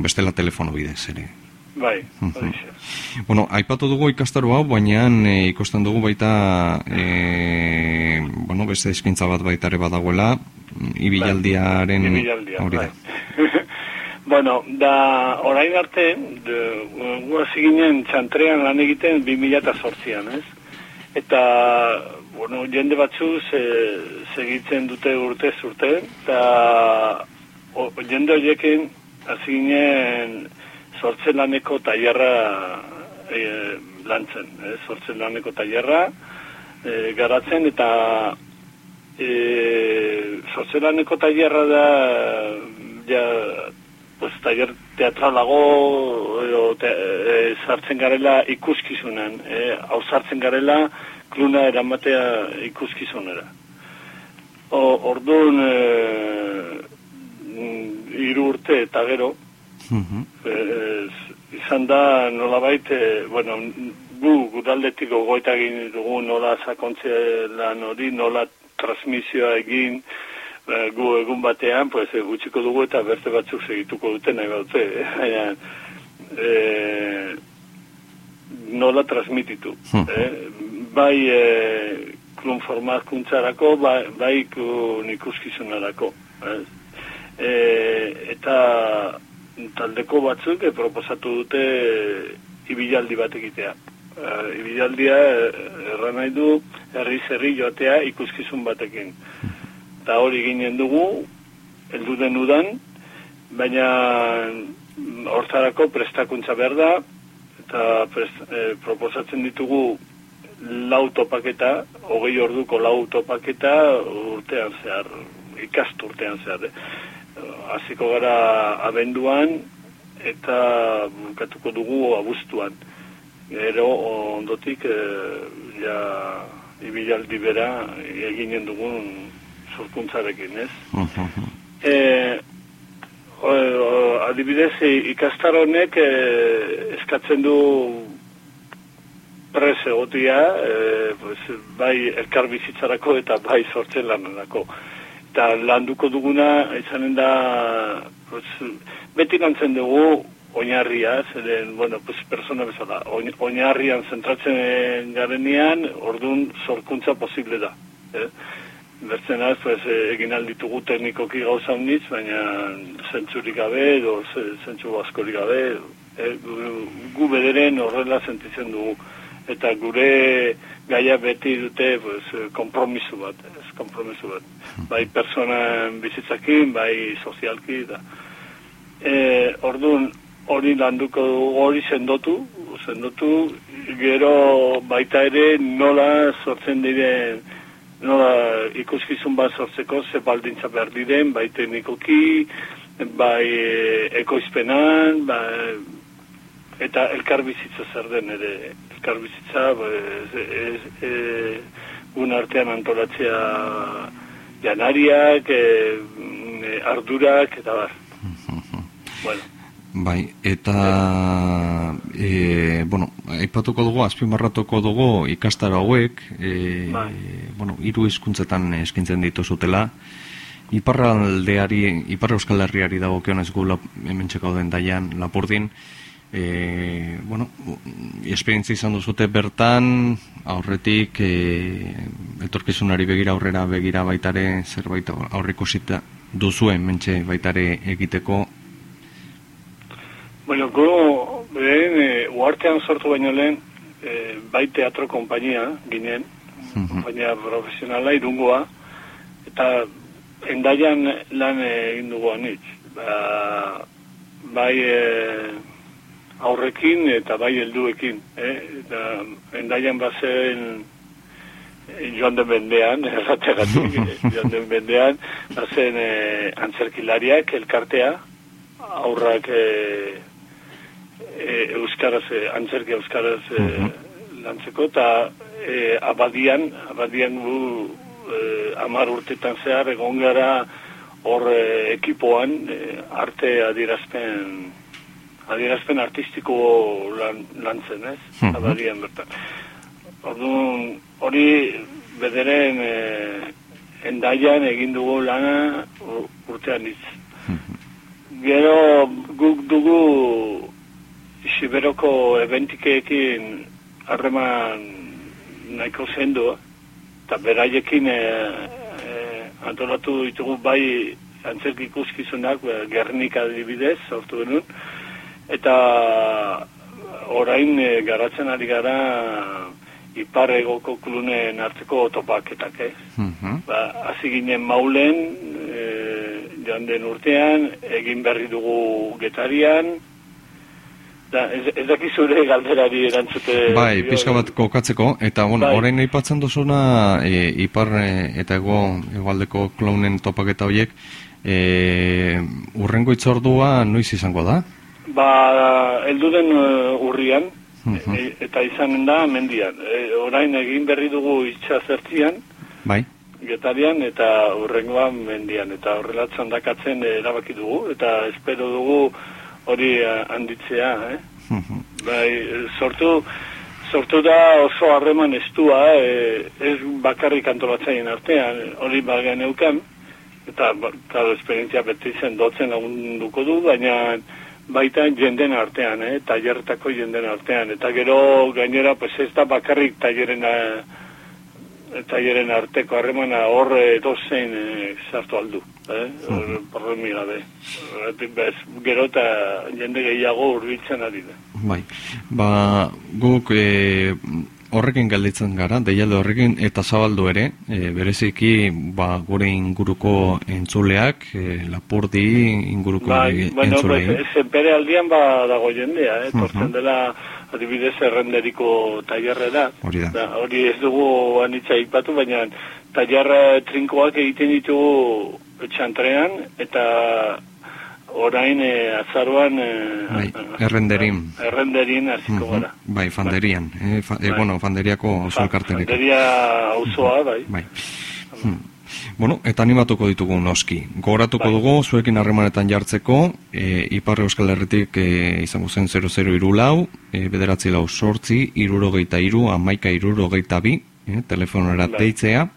bestela telefono bidez ere. Bai, horixe. Bueno, aipatu dugu ikastaro hau, baina e, ikusten dugu baita e, bueno, beste eskintza bat baita ere badagoela, mm, ibilaldiaren Ibilaldia, hori da. bai. bueno, da orain arte, de, gu hasi ginen txantrean lan egiten 2008an, ez? Eta, bueno, jende batzu ze, segitzen dute urte urte, eta o, jende horiekin hasi ginen sortzen laneko tailerra e, lantzen, ez? Sortzen laneko tailerra e, garatzen eta e, sortzelaneko tailerra da ja pues taller teatralago edo te, e, sartzen garela ikuskizunan e, hau sartzen garela kluna eramatea ikuskizunera o, orduan e, mm, hiru urte eta gero Mhm. Ez, izan da nolabait, e, bueno, gu gudaldetik gogoeta egin dugu nola sakontze lan hori, nola transmisioa egin, e, gu egun batean, pues, e, gutxiko dugu eta beste batzuk segituko dute nahi eh? baina e, nola transmititu. Mhm. eh? Bai e, klun formakuntzarako, bai, bai klun ikuskizunarako. E, eta taldeko batzuk e, proposatu dute ibilaldi bat egitea. E, ibilaldia erran nahi du herri zerri joatea ikuskizun batekin. Eta hori ginen dugu, heldu den udan, baina mm, hortarako prestakuntza behar da, eta prest, e, proposatzen ditugu lau topaketa, hogei orduko lau topaketa urtean zehar, ikastu urtean zehar. Eh? Hasiko gara abenduan eta bukatuko dugu abuztuan. Gero ondotik e, ja ibilaldi bera eginen dugun sorkuntzarekin, ez? Mhm. E, o, o, adibidez, ikastar honek e, eskatzen du pres egotia, e, pues, bai elkar bizitzarako eta bai sortzen lanarako. Eta landuko duguna, izanen da, pues, beti lantzen dugu oinarria, zeren, bueno, pues, persona bezala, oin, oinarrian zentratzen garenean, orduan sorkuntza posible da. Eh? Bertzen az, pues, egin alditugu teknikoki gauza unitz, baina zentzurik gabe, edo ze- zentzu askorik gabe, eh, gu, gu bederen horrela sentitzen dugu. Eta gure gaia beti dute pues, kompromiso bat, ez kompromiso bat. Bai personan bizitzakin, bai sozialki, da. E, orduan, hori landuko hori sendotu, sendotu, gero baita ere nola sortzen diren, nola ikuskizun bat sortzeko ze baldintza behar diren, bai teknikoki, bai e, ekoizpenan, bai, eta elkarbizitza zer den ere, elkarbizitza, ba, ez, ez, ez, un artean antolatzea janariak, e, e, ardurak, eta bar. bueno. Bai, eta e, bueno, aipatuko dugu, azpimarratuko dugu ikastaro hauek, e, Bai. bueno, hiru hizkuntzetan eskintzen dituzutela. Iparraldeari, Ipar Euskal Herriari dagokionez gu lap, hemen txekauden daian Lapurdin, e, bueno, esperientzia izan duzute bertan, aurretik e, etorkizunari begira aurrera begira baitare zerbait aurrikusita duzuen mentxe baitare egiteko Bueno, gu, lehen, e, uartean sortu baino lehen, e, bai teatro kompainia ginen, kompainia profesionala irungoa, eta endaian lan egin dugu anitz. Ba, bai e, aurrekin eta bai helduekin. Eh? Eta endaian bazen e, joan den bendean, errateagatik, eh, joan den bendean, bazen e, antzerkilariak, elkartea, aurrak e, e, euskaraz, e, antzerki euskaraz e, lantzeko, eta e, abadian, abadian gu e, amar urtetan zehar egon gara hor e, ekipoan e, arte adierazpen adierazpen artistiko lan, lantzen, ez? Mhm. Abadian bertan. Orduan, hori bederen e, endaian egin dugu lana urtean hitz. Gero guk dugu Siberoko eventikeekin harreman nahiko zendu, eta beraiekin e, e, antolatu ditugu bai antzerki ikuskizunak, Gernika adibidez, sortu genuen, eta orain e, garatzen ari gara ipar egoko klunen arteko topaketak, ez? Ba, hasi ginen maulen, e, joan den urtean, egin berri dugu getarian, da, ez, ez daki zure galderari erantzute... Bai, pixka bat kokatzeko, eta bueno, Bai. orain aipatzen duzuna e, ipar eta ego egualdeko klaunen topaketa horiek, e, urrengo itzordua noiz izango da? Ba, heldu den uh, urrian, Mhm. e, eta izanen da mendian. E, orain egin berri dugu itxazertzian, Bai? getarian eta urrengoan mendian eta horrelatzen dakatzen erabaki dugu eta espero dugu hori eh, handitzea eh? bai, eh, sortu sortu da oso harreman estua eh, ez bakarrik antolatzaien artean hori bagean euken eta ba, claro, esperientzia beti sendotzen lagunduko du baina baita jenden artean, eh? tailerretako jenden artean, eta gero gainera pues ez da bakarrik taileren eh, taileren arteko harremana hor edozein e, sartu aldu, eh? Hor problemi gabe. Gero eta jende gehiago urbiltzen ari da. Bai, ba, guk e, horrekin galditzen gara, deialde horrekin, eta zabaldu ere, e, bereziki ba, gure inguruko entzuleak, e, lapurdi inguruko Bai, bueno, entzulei. pues, ez, bere aldian ba dago jendea, eh? Mhm. Tortzen dela adibidez errenderiko tailerrera. Hori da. hori ez dugu anitza ipatu, baina tailerra trinkoak egiten ditugu etxantrean, eta orain eh, azaroan eh, Bai, errenderin. errenderin hasiko gara. Bai, fanderian, e, fa, e, Bai. bueno, fanderiako oso elkarterekin. Fanderia auzoa, bai. Bai. Hmm. Bueno, eta animatuko ditugu noski. Gogoratuko Bai. dugu, zuekin harremanetan jartzeko, e, Ipar Euskal Herritik e, izango zen 00 irulau, e, bederatzi lau sortzi, irurogeita iru, amaika irurogeita bi, e, telefonora Bai. deitzea,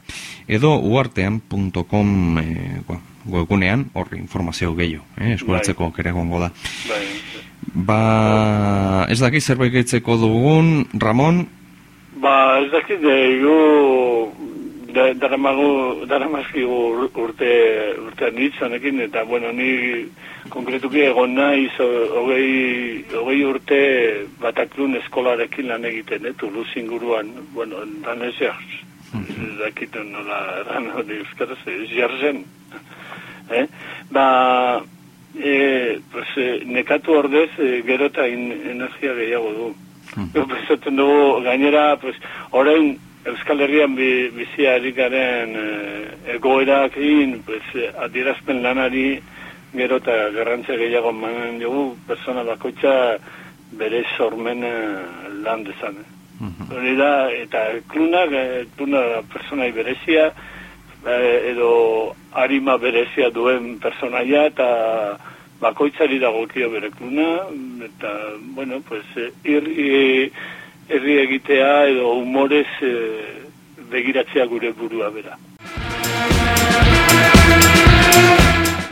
edo uartean.com e, webgunean, horri informazio gehiago, e, eskuratzeko kere gongo da. Bai. Ba, ez daki zerbait gehitzeko dugun, Ramon, Ba, ez dakit, eh, gu da, daramagu, daramazkigu ur- urte, urte anitz honekin, eta, bueno, ni konkretuki egon naiz hogei, hogei urte bataklun eskolarekin lan egiten, eh, Toulouse inguruan, bueno, danezeaz, ez dakit nola erran hori euskaraz, jarzen, eh? Ba, e, pues, e, nekatu ordez, e, gero eta energia gehiago du. Gero pensatzen dugu, gainera, pues, orain Euskal Herrian bi, bizia erikaren e, egoerakin, pues, e, adierazpen lanari gero eta garrantzia gehiago manen dugu, persona bakoitza bere sormena lan dezan. Eh? Hori da, eta kluna da personai berezia, eh, edo harima berezia duen personaia, eta bakoitzari dagokio bere kluna, eta, bueno, pues, eh, irri, egitea edo humorez eh, begiratzea gure burua bera.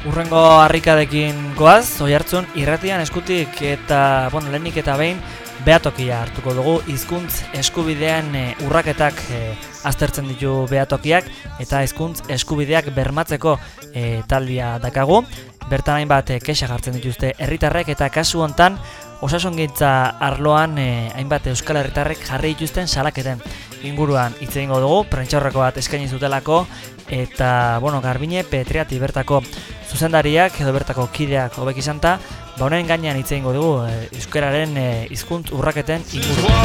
Urrengo harrikadekin goaz, oi hartzun, irratian eskutik eta, bueno, lehenik eta behin, behatokia hartuko dugu, hizkuntz eskubidean e, urraketak e, aztertzen ditu behatokiak, eta hizkuntz eskubideak bermatzeko e, taldia dakagu. Bertan hainbat e, kexa jartzen dituzte herritarrek eta kasu hontan osasungintza arloan e, hainbat euskal herritarrek jarri dituzten salaketen inguruan hitz egingo dugu, prentxaurreko bat eskaini zutelako eta bueno, Garbine Petriati bertako zuzendariak edo bertako kideak hobek izanta, ba honen gainean hitz egingo dugu e, euskararen e, hizkuntz urraketen inguruan.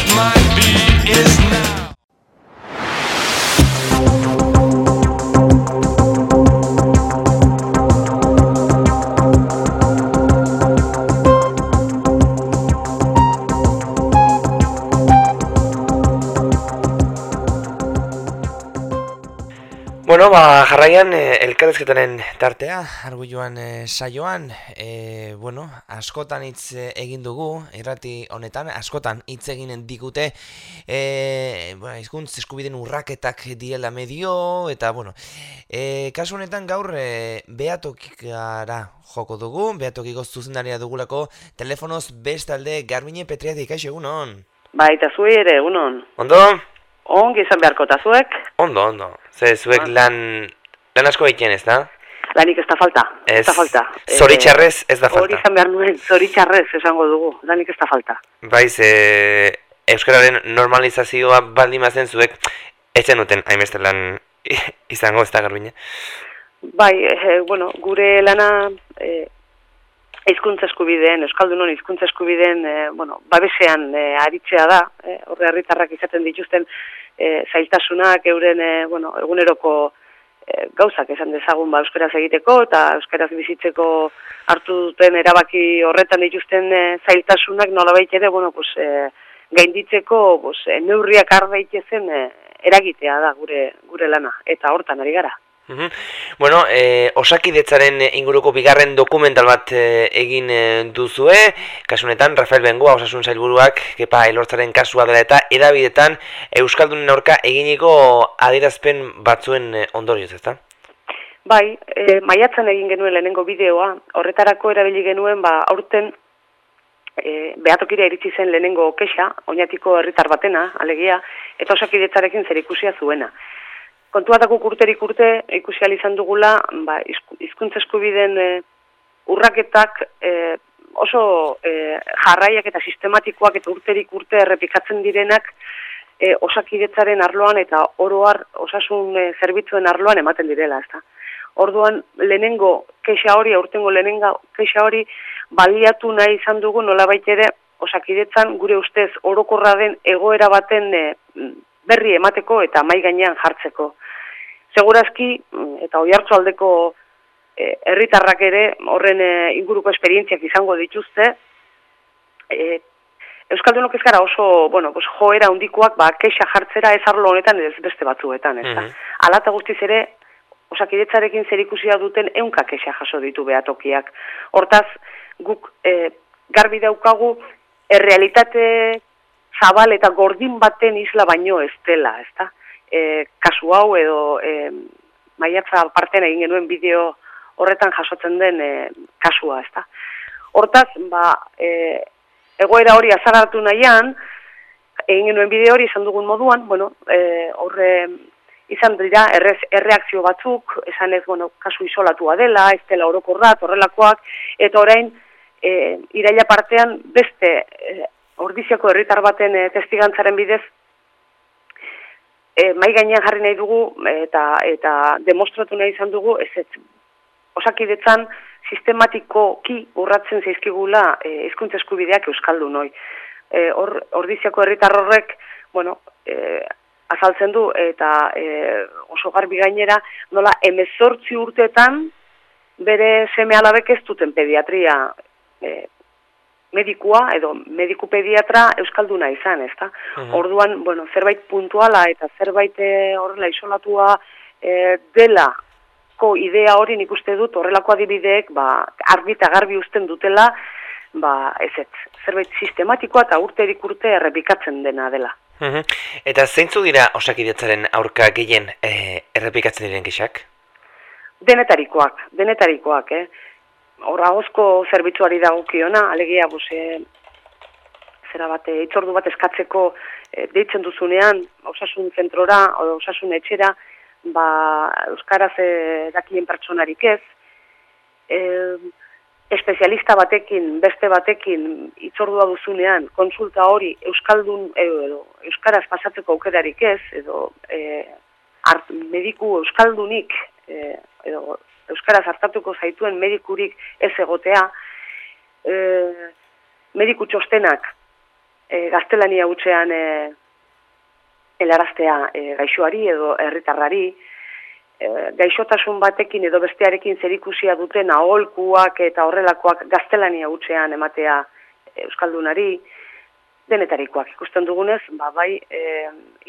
Bueno, ba, jarraian eh, elkarrezketaren tartea, argulluan eh, saioan, eh, bueno, askotan hitz eh, egin dugu, irrati honetan, askotan hitz eginen digute, eh, bueno, izkuntz eskubiden urraketak direla medio, eta, bueno, eh, kasu honetan gaur eh, beatokikara joko dugu, beatokiko zuzendaria dugulako, telefonoz bestalde Garbine Petriatik, kaixo egunon. Baita zuei ere, egunon. Ondo? Ongi izan beharko eta zuek, Ondo, ondo. Ze zuek lan, lan asko egiten ez da? lanik ez da falta. Ez, da falta. Zoritxarrez ez da Hori falta. izan behar nuen, zoritxarrez esango dugu, lanik ez da falta. Bai, ze Euskararen normalizazioa baldin mazen zuek etzen duten hainbeste lan izango ez da garbine. Bai, eh, bueno, gure lana eh, hizkuntza eskubideen, Euskaldunon hizkuntza eskubideen, eh, bueno, babesean eh, aritzea da, eh, horre herritarrak izaten dituzten eh, zailtasunak euren, eh, bueno, eguneroko eh, gauzak esan dezagun ba, euskaraz egiteko eta euskaraz bizitzeko hartu duten erabaki horretan dituzten eh, zailtasunak nolabait ere, bueno, pues, eh, gainditzeko pues, neurriak har daitezen eh, eragitea da gure gure lana eta hortan ari gara. Bueno, eh, osakidetzaren inguruko bigarren dokumental bat eh, egin eh, duzue, kasu honetan Rafael Bengoa osasun sailburuak kepa elortzaren kasua dela eta edabidetan Euskaldunen aurka eginiko adierazpen batzuen ondorioz, ezta? Bai, e, maiatzen egin genuen lehenengo bideoa, horretarako erabili genuen ba aurten e, behatokira iritsi zen lehenengo kexa, oinatiko herritar batena, alegia, eta osakidetzarekin zer ikusia zuena. Kontuatako urterik urte ikusi ahal izan dugula, ba, hizku- hizkuntza eskubideen e, urraketak e, oso e, jarraiak eta sistematikoak eta urterik urte errepikatzen direnak e, osakidetzaren arloan eta oroar osasun e, zerbitzuen arloan ematen direla, ezta. Orduan lehenengo kexa hori, aurtengo lehenengo kexa hori baliatu nahi izan dugu nolabait ere osakidetzan gure ustez orokorra den egoera baten e, berri emateko eta mai gainean jartzeko. Segurazki mm, eta oihartzu aldeko e, herritarrak ere horren e, inguruko esperientziak izango dituzte. E, Euskaldunok ez gara oso, bueno, pues, joera handikoak ba, kexa jartzera ez arlo honetan ez beste batzuetan, ez da. Mhm. Ala eta guztiz ere, osakidetzarekin zer ikusia duten ehunka kexa jaso ditu behatokiak. Hortaz, guk e, garbi daukagu errealitate zabal eta gordin baten isla baino ez dela, ez da? E, kasu hau edo e, maiatza parten egin genuen bideo horretan jasotzen den e, kasua, ez da? Hortaz, ba, e, egoera hori azaratu nahian, egin genuen bideo hori esan dugun moduan, bueno, e, horre izan dira errez, erreakzio batzuk, esan ez, bueno, kasu isolatua dela, ez dela orokorra, horrelakoak, eta orain, e, iraila partean beste e, ordiziako herritar baten e, testigantzaren bidez, e, mai gainean jarri nahi dugu, eta, eta demostratu nahi izan dugu, ez ez, osakidetzan, sistematikoki urratzen zaizkigula e, hizkuntza eskubideak euskaldu noi. E, or, ordiziako herritar horrek, bueno, e, azaltzen du eta e, oso garbi gainera nola emezortzi urteetan bere seme alabek ez duten pediatria e, medikua edo mediku pediatra euskalduna izan, ezta? Orduan, bueno, zerbait puntuala eta zerbait e, horrela isolatua e, dela ko idea hori nik uste dut horrelako adibideek ba, argi eta garbi uzten dutela ba, ez ez, zerbait sistematikoa eta urterik urte errepikatzen dena dela. Mhm. Eta zeintzu dira osakidetzaren aurka gehien e, errepikatzen diren gixak? Denetarikoak, denetarikoak, eh? Horra hozko zerbitzuari dagokiona, alegia, bus, eh, zera bat, eh, itzordu bat eskatzeko eh, deitzen duzunean, osasun zentrora, o osasun etxera, ba, Euskaraz eh, dakien pertsonarik ez, eh, espezialista batekin, beste batekin itzordua duzunean, konsulta hori euskaldun edo euskaraz pasatzeko aukerarik ez, edo e, art, mediku euskaldunik e, edo euskaraz hartatuko zaituen medikurik ez egotea, e, mediku txostenak e, gaztelania utxean e, helaraztea e, gaixoari edo herritarrari, e, gaixotasun batekin edo bestearekin zerikusia duten aholkuak eta horrelakoak gaztelania utxean ematea euskaldunari, denetarikoak. Ikusten dugunez, ba, bai e,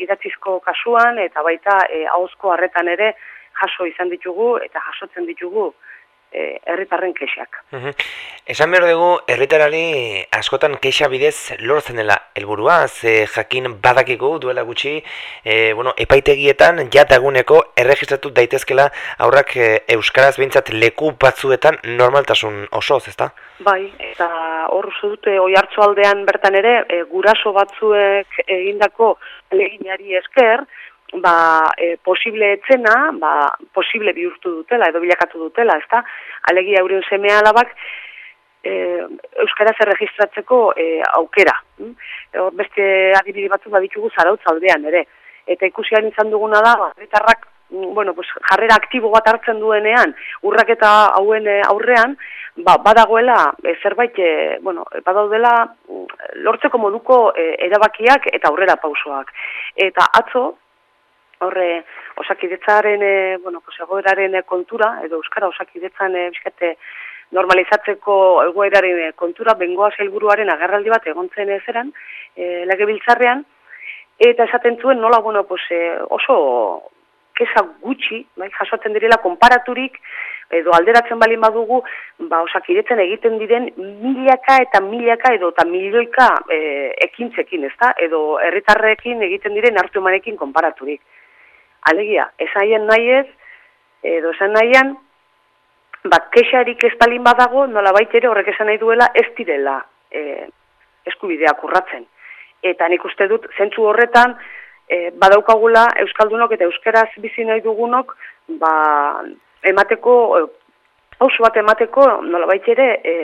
idatzizko kasuan eta baita e, ahozko harretan ere jaso izan ditugu eta jasotzen ditugu e, herritarren kexak. Mhm. Esan behar dugu, herritarari askotan kexa bidez lortzen dela helburua, ze jakin badakigu duela gutxi, e, bueno, epaitegietan jataguneko erregistratu daitezkela aurrak e, euskaraz behintzat leku batzuetan normaltasun osoz, ezta? Bai, eta hor dute oi aldean bertan ere, e, guraso batzuek egindako leginari esker, ba, e, posible etzena, ba, posible bihurtu dutela, edo bilakatu dutela, ezta? Alegia euren semea alabak, e, Euskaraz erregistratzeko e, aukera. Mm? Hor beste adibide batzu baditugu zarautz aldean ere. Eta ikusian izan duguna da, herritarrak mm, bueno, pues, jarrera aktibo bat hartzen duenean, urrak eta hauen e, aurrean, ba, badagoela e, zerbait, e, bueno, badaudela mm, lortzeko moduko e, erabakiak eta aurrera pausoak. Eta atzo, horre osakidetzaren e, bueno, pues, egoeraren kontura, edo Euskara osakidetzan e, biskate normalizatzeko egoeraren kontura, bengoa helburuaren agarraldi bat egontzen ezeran, e, lege biltzarrean, eta esaten zuen nola bueno, pues, oso kesa gutxi, bai, jasotzen direla konparaturik, edo alderatzen balin badugu, ba, osakidetzen egiten diren milaka eta milaka edo eta milioika e, ekintzekin, ezta? Edo herritarrekin egiten diren hartu emanekin konparaturik. Alegia, esaien nahi ez, edo esan nahian, ba, kexarik ez palin badago, nola baitere horrek esan nahi duela, ez direla e, eskubideak urratzen. Eta nik uste dut, zentzu horretan, e, badaukagula Euskaldunok eta Euskaraz bizi nahi dugunok, ba, emateko, pauso bat emateko, nola baitere, e,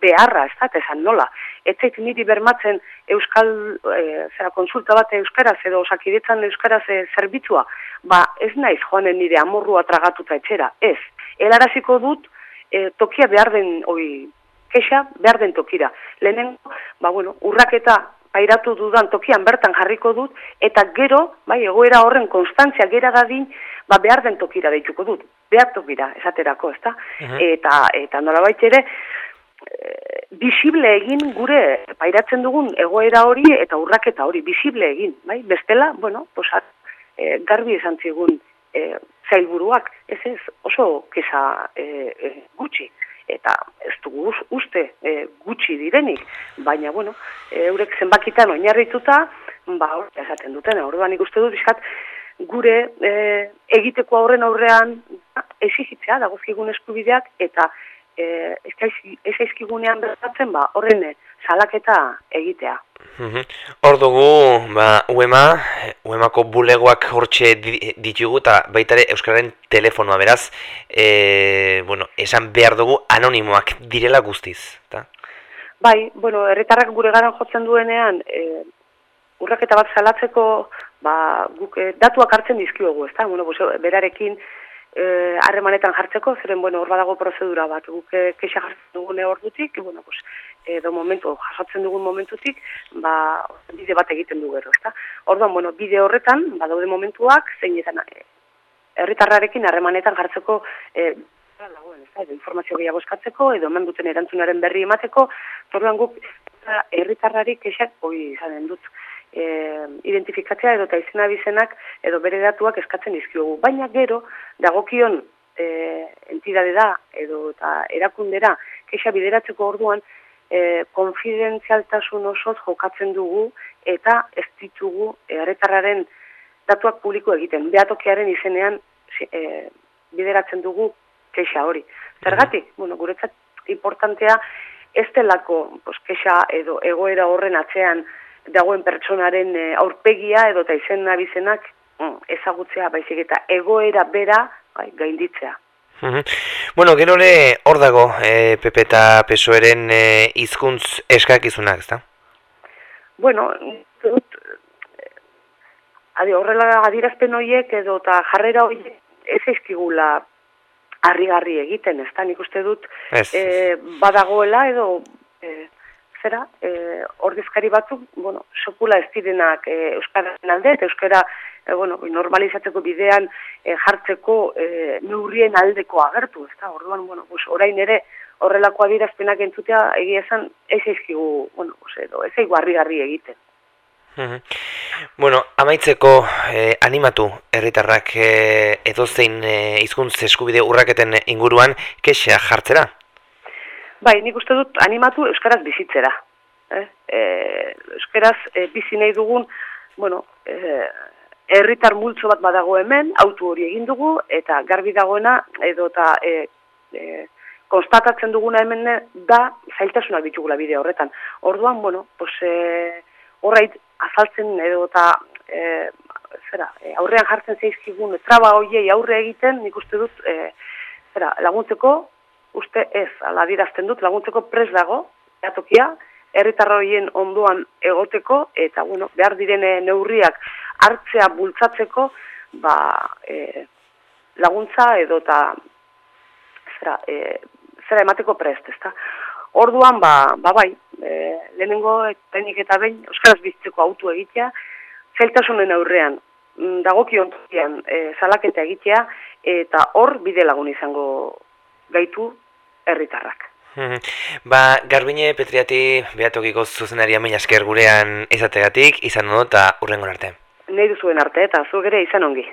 beharra, ez da, esan nola etzait niri bermatzen euskal e, zera konsulta bat euskaraz edo osakidetzan euskaraz e, zerbitzua, ba ez naiz joanen nire amorrua tragatuta etxera, ez. Helaraziko dut e, tokia behar den, oi, kexa behar den tokira. Lehenengo, ba bueno, urraketa pairatu dudan tokian bertan jarriko dut, eta gero, bai, egoera horren konstantzia gera dadin, ba, behar den tokira deituko dut. Behar tokira, esaterako, ezta? Eta, eta nola ere, bisible egin gure pairatzen dugun egoera hori eta urraketa hori bisible egin, bai? Bestela, bueno, pues e, garbi esan zigun e, zailburuak, ez ez, oso kesa e, e, gutxi eta dugu uste e, gutxi direnik, baina, bueno, e, eurek zenbakitan oinarrituta, ba, hori esaten duten, orduan ikuste dut, bizkat, gure e, egiteko aurren aurrean exigitzea dagozkigun eskubideak eta e, ez aizkigunean bertatzen, ba, horren eh, salaketa egitea. Mhm. Hor dugu, ba, UEMA, UEMako bulegoak hortxe di- ditugu eta baita ere Euskararen telefonoa beraz, e, bueno, esan behar dugu anonimoak direla guztiz, eta? Bai, bueno, herritarrak gure garan jotzen duenean, e, urraketa bat salatzeko, ba, guk e, datuak hartzen dizkiogu, ezta? Bueno, pues, berarekin eh, harremanetan jartzeko, zeren, bueno, hor badago prozedura bat, guk e, kexa jartzen dugune ordutik, bueno, pues, edo momentu, jasotzen dugun momentutik, ba, bide bat egiten du gero, ezta? Orduan, bueno, bide horretan, badaude momentuak, zeinetan, e, herritarrarekin harremanetan jartzeko e, dagoen, ezta? Edo informazio gehiago eskatzeko, edo eman duten erantzunaren berri emateko, orduan guk herritarrari kexak hori izanen dut e, identifikatzea edo eta izena bizenak edo bere datuak eskatzen dizkiogu. Baina gero, dagokion e, entidade da edo eta erakundera kexa bideratzeko orduan e, konfidentzialtasun osoz jokatzen dugu eta ez ditugu herritarraren datuak publiko egiten. Beatokiaren izenean e, bideratzen dugu kexa hori. Zergatik, bueno, guretzat importantea ez delako pues, kexa edo egoera horren atzean dagoen pertsonaren e, aurpegia edo eta izen abizenak mm, ezagutzea baizik eta egoera bera bai, gainditzea. Mhm. Bueno, gero ere hor dago e, PP eta PSOEren e, hizkuntz eskakizunak, ezta? Bueno, dut, eh, adi, horrela adirazpen horiek edo eta jarrera horiek ez eizkigula harrigarri egiten, ez da, nik uste dut Ez. eh, badagoela edo e, zera, e, ordezkari batzuk, bueno, sokula ez direnak e, Euskararen alde, eta Euskara e, bueno, normalizatzeko bidean e, jartzeko e, neurrien aldeko agertu, ez da, orduan, bueno, pues, orain ere horrelako adirazpenak entzutea egia esan ez eizkigu, bueno, pues, edo, ez eigu harrigarri egiten. Mhm. Bueno, amaitzeko eh, animatu herritarrak eh, edozein eh, hizkuntz eskubide urraketen inguruan kexa jartzera. Bai, nik uste dut animatu euskaraz bizitzera. Eh? E, euskaraz e, bizi nahi dugun, bueno, e, herritar multzo bat badago hemen, autu hori egin dugu, eta garbi dagoena, edo eta e, e, konstatatzen duguna hemen da, zailtasunak ditugula bide horretan. Orduan, bueno, pues, e, horrait azaltzen edo eta e, zera, aurrean jartzen zeizkigun traba hoiei aurre egiten, nik uste dut e, zera, laguntzeko, uste ez, ala dirazten dut, laguntzeko pres dago, atokia, herritarroien ondoan egoteko, eta bueno, behar direne neurriak hartzea bultzatzeko, ba, e, laguntza edo eta zera, e, zera emateko prest, ezta. Orduan, ba, ba bai, e, lehenengo tenik eta behin, Euskaraz bizitzeko autu egitea, zeltasunen aurrean, mm, dagokion tokian e, salaketa egitea, eta hor bide lagun izango gaitu herritarrak. Mhm. Ba, Garbine Petriati behatokiko zuzenaria mila esker gurean izategatik, izan ondo eta urrengon arte. Nahi duzuen arte, eta zu ere izan ongi.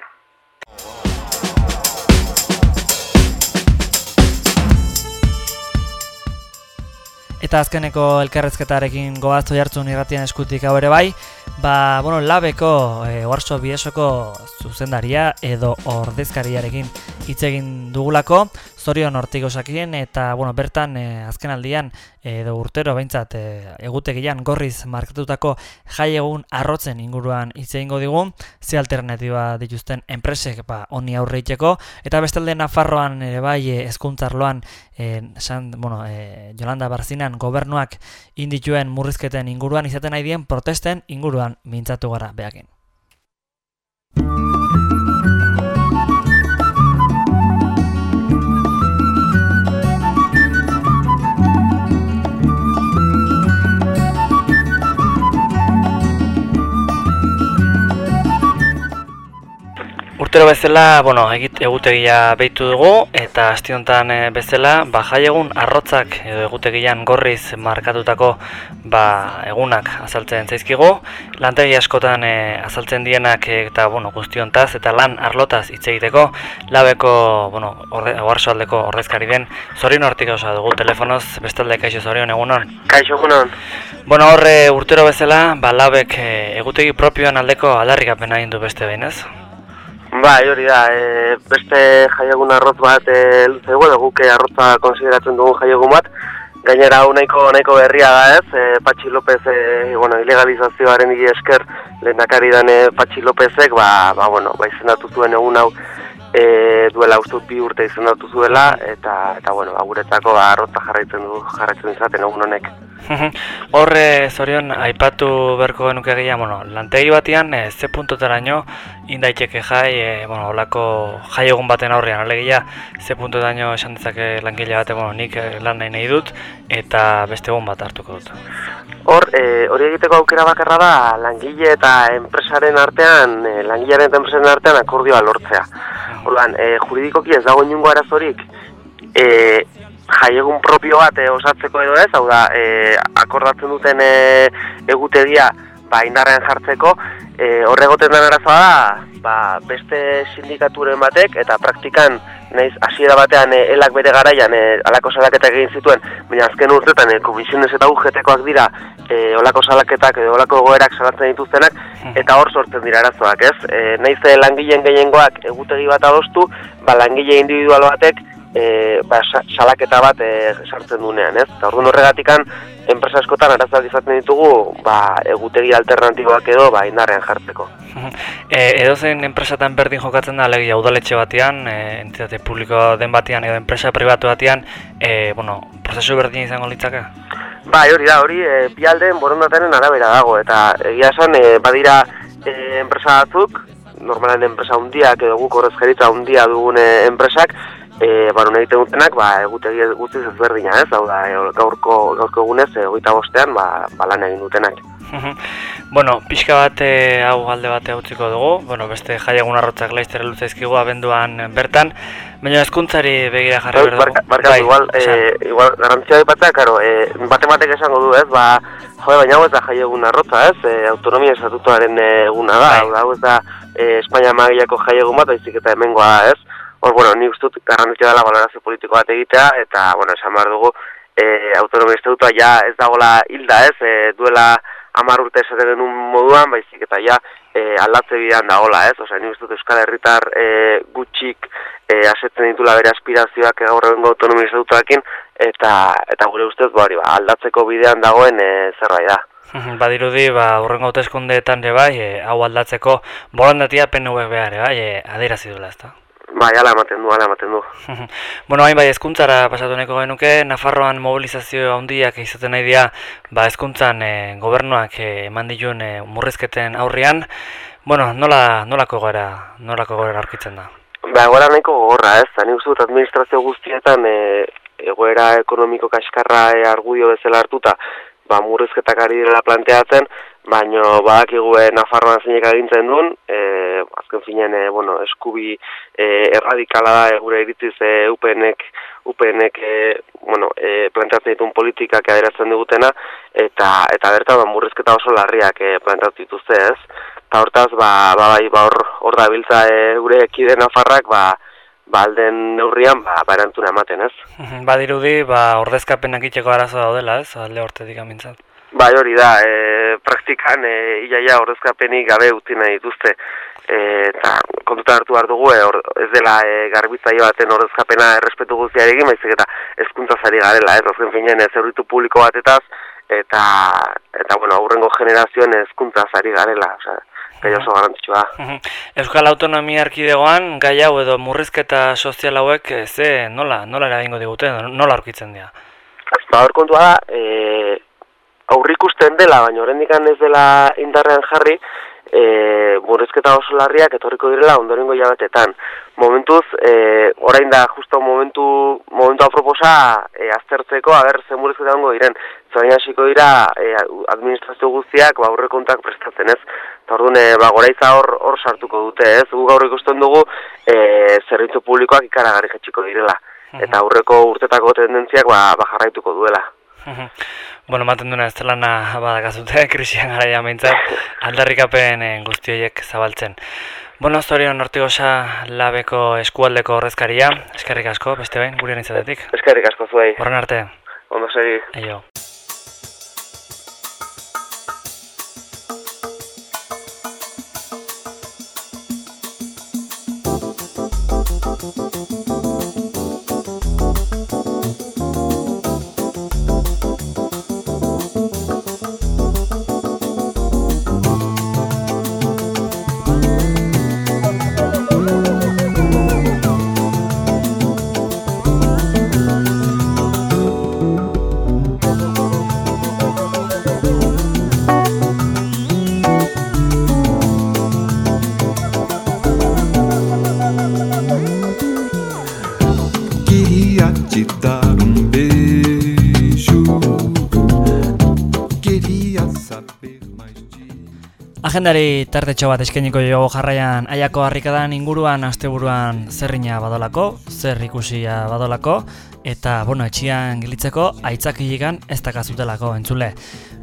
Eta azkeneko elkarrezketarekin goazto jartzun irratian eskutik hau ere bai, ba, bueno, labeko, e, oarso biesoko zuzendaria edo ordezkariarekin hitz egin dugulako, zorion hortik osakien, eta, bueno, bertan, e, azken aldian, edo urtero behintzat, e, egutegian gorriz markatutako jai egun arrotzen inguruan hitz egingo digu, ze alternatiba dituzten enpresek, ba, honi aurre itxeko, eta bestalde Nafarroan ere bai, e, hezkuntzarloan e, san, bueno, e, Jolanda Barzinan gobernuak indituen murrizketen inguruan izaten nahi dien protesten inguruan mintzatu gara behakin. Urtero bezala, bueno, egutegia behitu dugu, eta asti honetan eh, bezala, ba, jai egun arrotzak edo egutegian gorriz markatutako ba, egunak azaltzen zaizkigu. Lantegi askotan eh, azaltzen dienak eh, eta bueno, guztiontaz eta lan arlotaz hitz egiteko labeko, bueno, orre, aldeko ordezkari den zorion hortik osa dugu telefonoz, bestalde kaixo zorion egunon. Kaixo egunon. Bueno, horre urtero bezala, ba, labek egutegi propioan aldeko aldarrikapena egin du beste behin, ez? Bai, hori da, e, beste jaiegun arroz bat e, luze, bueno, guke arroza konsideratzen dugun jaiegun bat, gainera hau nahiko, nahiko berria da ez, e, Patxi López, e, bueno, ilegalizazioaren igi esker, lehendakari dan e, Patxi Lópezek, ba, ba, bueno, ba izendatu zuen egun hau, e, duela uste bi urte izendatu zuela, eta, eta bueno, ba, guretzako ba, arroza jarraitzen du, jarraitzen izaten egun honek. Horre, zorion, aipatu berko genuke gehiago, bueno, lantegi batian, e, ze puntotaraino indaiteke jai, e, bueno, olako jai egun baten aurrean, alegia, ze puntotaraino esan dezake langile bate, bueno, nik eh, lan nahi nahi dut, eta beste egun bat hartuko dut. Hor, e, hori egiteko aukera bakarra da, langile eta enpresaren artean, e, langilearen eta enpresaren artean akordioa lortzea. Orduan, e, juridikoki ez dago inungo arazorik, e, jaiegun propio bat e, osatzeko edo ez, hau da, e, akordatzen duten e, egutegia ba, indarrean jartzeko, e, horregoten den arazoa da, ba, beste sindikaturen batek, eta praktikan, naiz hasiera batean e, elak bere garaian e, alako salaketak egin zituen, baina azken urtetan e, komisiones eta UGTkoak dira e, olako salaketak edo olako goerak salatzen dituztenak, eta hor sortzen dira arazoak, ez? E, naiz e, langileen gehiengoak egutegi bat adostu, ba, langile individual batek e, ba, sa- salaketa bat e, sartzen dunean, ez? Eta orduan horregatikan, enpresa askotan arazoak izaten ditugu, ba, egutegi alternatiboak edo, ba, indarrean jartzeko. E, edozein enpresatan berdin jokatzen da, alegia udaletxe batean, e, entitate publiko den batean edo enpresa pribatu batean, e, bueno, prozesu berdin izango litzake? Bai, hori da, hori e, bi aldeen borondataren arabera dago, eta egia esan e, badira e, enpresa batzuk, normalan enpresa hundiak edo guk horrez geritza hundia dugun e, enpresak, e, baron egiten dutenak, ba, egutegi guztiz ezberdina ez, hau da, e, gaurko, gaurko egunez, e, hogeita bostean, ba, ba lan egin dutenak. bueno, pixka bat e, hau alde bate utziko dugu, bueno, beste jaiagun arrotzak laiztere luzaizkigu abenduan bertan, baina hezkuntzari begira jarri behar dugu. Barka, barka igual, e, igual, garantzia aipatzea, karo, e, bate batek esango du, ez, ba, jo, baina hau ez da jai egun arrotza, ez, e, autonomia estatutuaren e, eguna da, hau da, hau ez da, e, Espainia magiako jai egun bat, baizik eta hemengoa ez, hor, bueno, ni uste dut garrantzia dela valorazio politiko bat egitea, eta, bueno, esan behar dugu, e, autonomia estatutua ja ez dagoela hilda, ez, e, duela hamar urte esaten denun moduan, baizik eta ja e, aldatze bidean dagoela, ez? Osea, ni uste dut Euskal Herritar e, gutxik e, asetzen ditula bere aspirazioak gaur egungo autonomia estatutuarekin eta eta gure ustez ba hori ba aldatzeko bidean dagoen e, zerbait da. Badirudi, ba, urrengo hauteskundeetan ere bai, e, hau aldatzeko borondatia PNV behar, bai, e, adierazi duela, ezta? Bai, ala ematen du, ala ematen du. bueno, hain bai, ezkuntzara pasatu nahiko genuke, Nafarroan mobilizazio handiak izaten nahi dira, ba, ezkuntzan e, gobernuak e, eman dituen e, murrizketen aurrian, bueno, nola, nolako gara, nolako gara aurkitzen da? Ba, egoera nahiko gogorra, ez? Ni uste dut administrazio guztietan e, egoera ekonomiko kaskarra e, argudio bezala hartuta, ba, murrizketak ari direla planteatzen, baino badakigu e, Nafarroan zeinek agintzen duen, e, azken finean, e, bueno, eskubi e, erradikala da e, gure iritziz e, UPNek, UPNek e, bueno, e, planteatzen dituen politikak aderatzen digutena, eta eta bertan ba, murrizketa oso larriak e, planteatu dituzte ez. Eta hortaz, ba, ba, bai, ba, hor, hor da biltza e, gure ekide Nafarrak, ba, ba alden neurrian, ba, ba erantzuna ematen ez. Badirudi, ba, ordezkapenak itxeko arazo daudela, ez, alde hortetik amintzat. Bai hori da, e, praktikan e, iaia ordezkapenik gabe utzi nahi dituzte. E, eta kontuta hartu behar dugu, e, or, ez dela e, garbitzaile baten ordezkapena errespetu guztiarekin, baizik eta hezkuntza zari garela, ez azken finean ez publiko batetaz, eta, eta bueno, aurrengo generazioen hezkuntza zari garela, osea, gai oso garrantzitsua. Euskal Autonomia Erkidegoan gai hau edo murrizketa sozial hauek e, ze nola, nola eragingo digute, nola aurkitzen dira? Ba, hor kontua da, e, aurrikusten dela, baina oraindik ez dela indarrean jarri, e, murrizketa oso larriak etorriko direla ondorengo jabetetan. Momentuz, e, orain da justo momentu, momentu aproposa e, aztertzeko, haber ze murrizketa ongo diren. Zorain hasiko dira e, administrazio guztiak ba, aurrekontak prestatzen ez. Eta orduan, e, ba, goraiza hor, hor sartuko dute ez. Gu gaur ikusten dugu e, zerbitzu publikoak ikaragarri jetxiko direla. Eta aurreko urtetako tendentziak ba, ba jarraituko duela. bueno, ematen duna ez lana badakazute, krisian garaia meintzat, aldarrikapen eh, guzti horiek zabaltzen. Bueno, zorion hortigosa labeko eskualdeko horrezkaria, eskerrik asko, beste behin, gure nintzatetik. Eskerrik asko zuei. Horren arte. Ondo segi. Aio. Agendari tartetxo bat eskeniko jo jarraian aiako harrikadan inguruan asteburuan zerrina badolako, zer ikusia badolako, eta, bueno, etxian gilitzeko aitzakilegan ez dakazutelako entzule.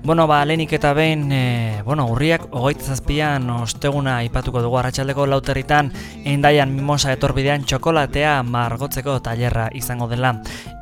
Bueno, ba, lehenik eta behin, e, bueno, urriak ogoita zazpian osteguna aipatuko dugu arratsaldeko lauterritan eindaian mimosa etorbidean txokolatea margotzeko tailerra izango dela.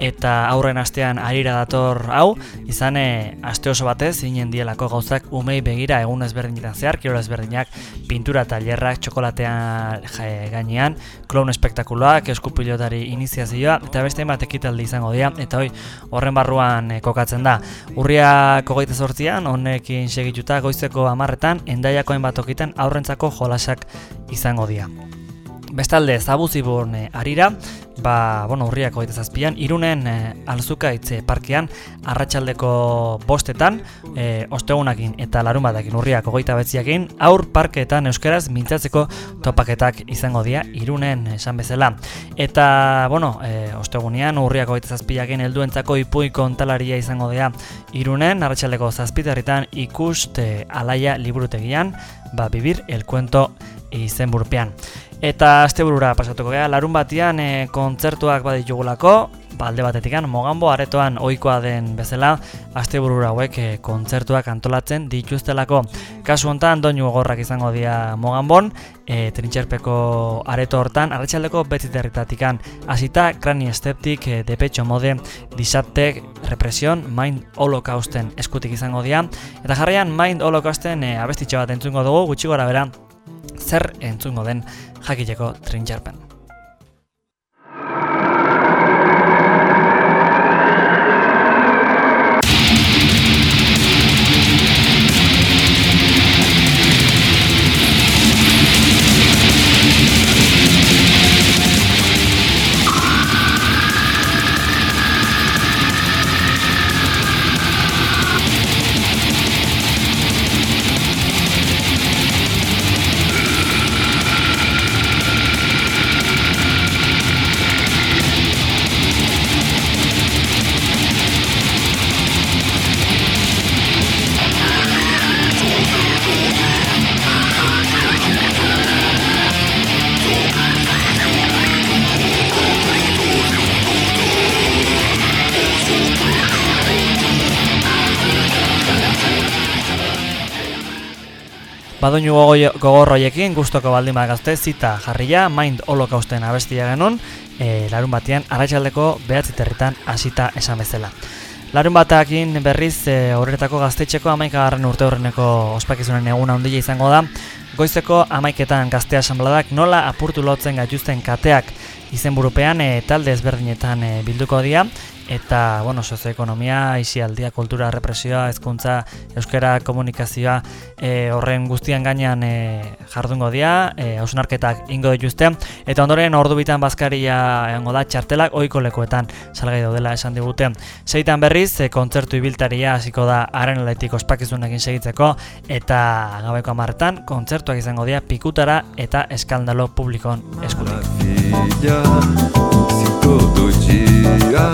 Eta aurren astean arira dator hau, izan e, aste oso batez, inen dielako gauzak umei begira egun ezberdinetan zehar, kiro ezberdinak pintura tailerrak txokolatean e, gainean, kloun espektakuloak, eskupilotari iniziazioa, eta beste bat ekitaldi izango dira, eta hoi horren barruan e, kokatzen da. Urriak ogeita zortzian, honekin segituta goizeko amarretan, endaiako hainbat tokitan aurrentzako jolasak izango dira. Bestalde, zabuzibun e, arira, ba, bueno, urriak hogeita zazpian, irunen e, alzukaitze parkean, arratsaldeko bostetan, e, ostegunakin eta larun batakin urriak hogeita betziakin, aur parkeetan euskeraz mintzatzeko topaketak izango dira, irunen esan bezala. Eta, bueno, e, ostegunean, urriak hogeita zazpiakin helduentzako ipui kontalaria izango dira, irunen, arratsaldeko zazpiterritan ikuste alaia liburutegian, ba, bibir el cuento izenburpean. Eta asteburura pasatuko gara, larun batian e, kontzertuak baditugulako, balde batetikan, mogambo aretoan ohikoa den bezala, asteburura hauek e, kontzertuak antolatzen dituztelako. Kasu hontan doinu gogorrak izango dira mogambon, e, trintxerpeko areto hortan, arratsaldeko betziterritatikan, hasita krani esteptik, e, depetxo mode, disaptek, represion, mind holocausten eskutik izango dira, eta jarraian mind holocausten e, abestitxo bat entzungo dugu, gutxi gora bera, zer entzungo den jakiteko trintxarpen. Badoinu gogorroiekin gustoko baldin gazte zita jarria Mind Holocausten abestia genuen e, larun batean arratsaldeko behatzi territan hasita esan bezala. Larun batakin berriz e, horretako gaztetxeko amaikagarren urte horreneko ospakizunen eguna handia izango da. Goizeko amaiketan gazte asanbladak nola apurtu lotzen gaituzten kateak izenburupean e, talde ezberdinetan e, bilduko dira eta bueno, sozioekonomia, isialdia, kultura, represioa, hezkuntza, euskara, komunikazioa e, horren guztian gainean e, jardungo dira, e, hausnarketak ingo dituzte, eta ondoren ordu bitan bazkaria egongo da txartelak ohiko lekuetan salgai daudela esan digute. Seitan berriz, e, kontzertu ibiltaria hasiko da haren aletik ospakizunekin segitzeko, eta gabeko amarretan, kontzertuak izango dira pikutara eta eskandalo publikon eskutik. Dia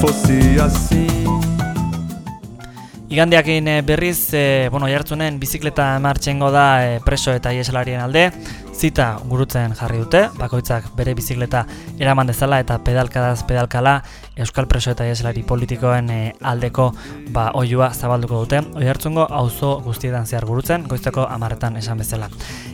fosse assim. Igandiakin eh, berriz, e, bueno, jartzunen bizikleta martxengo da e, preso eta iesalarien alde, zita gurutzen jarri dute, bakoitzak bere bizikleta eraman dezala eta pedalkadaz pedalkala Euskal Preso eta Ieslari politikoen e, aldeko ba, oiua zabalduko dute. Oi hartzungo auzo guztietan zehar gurutzen, goizteko amarretan esan bezala.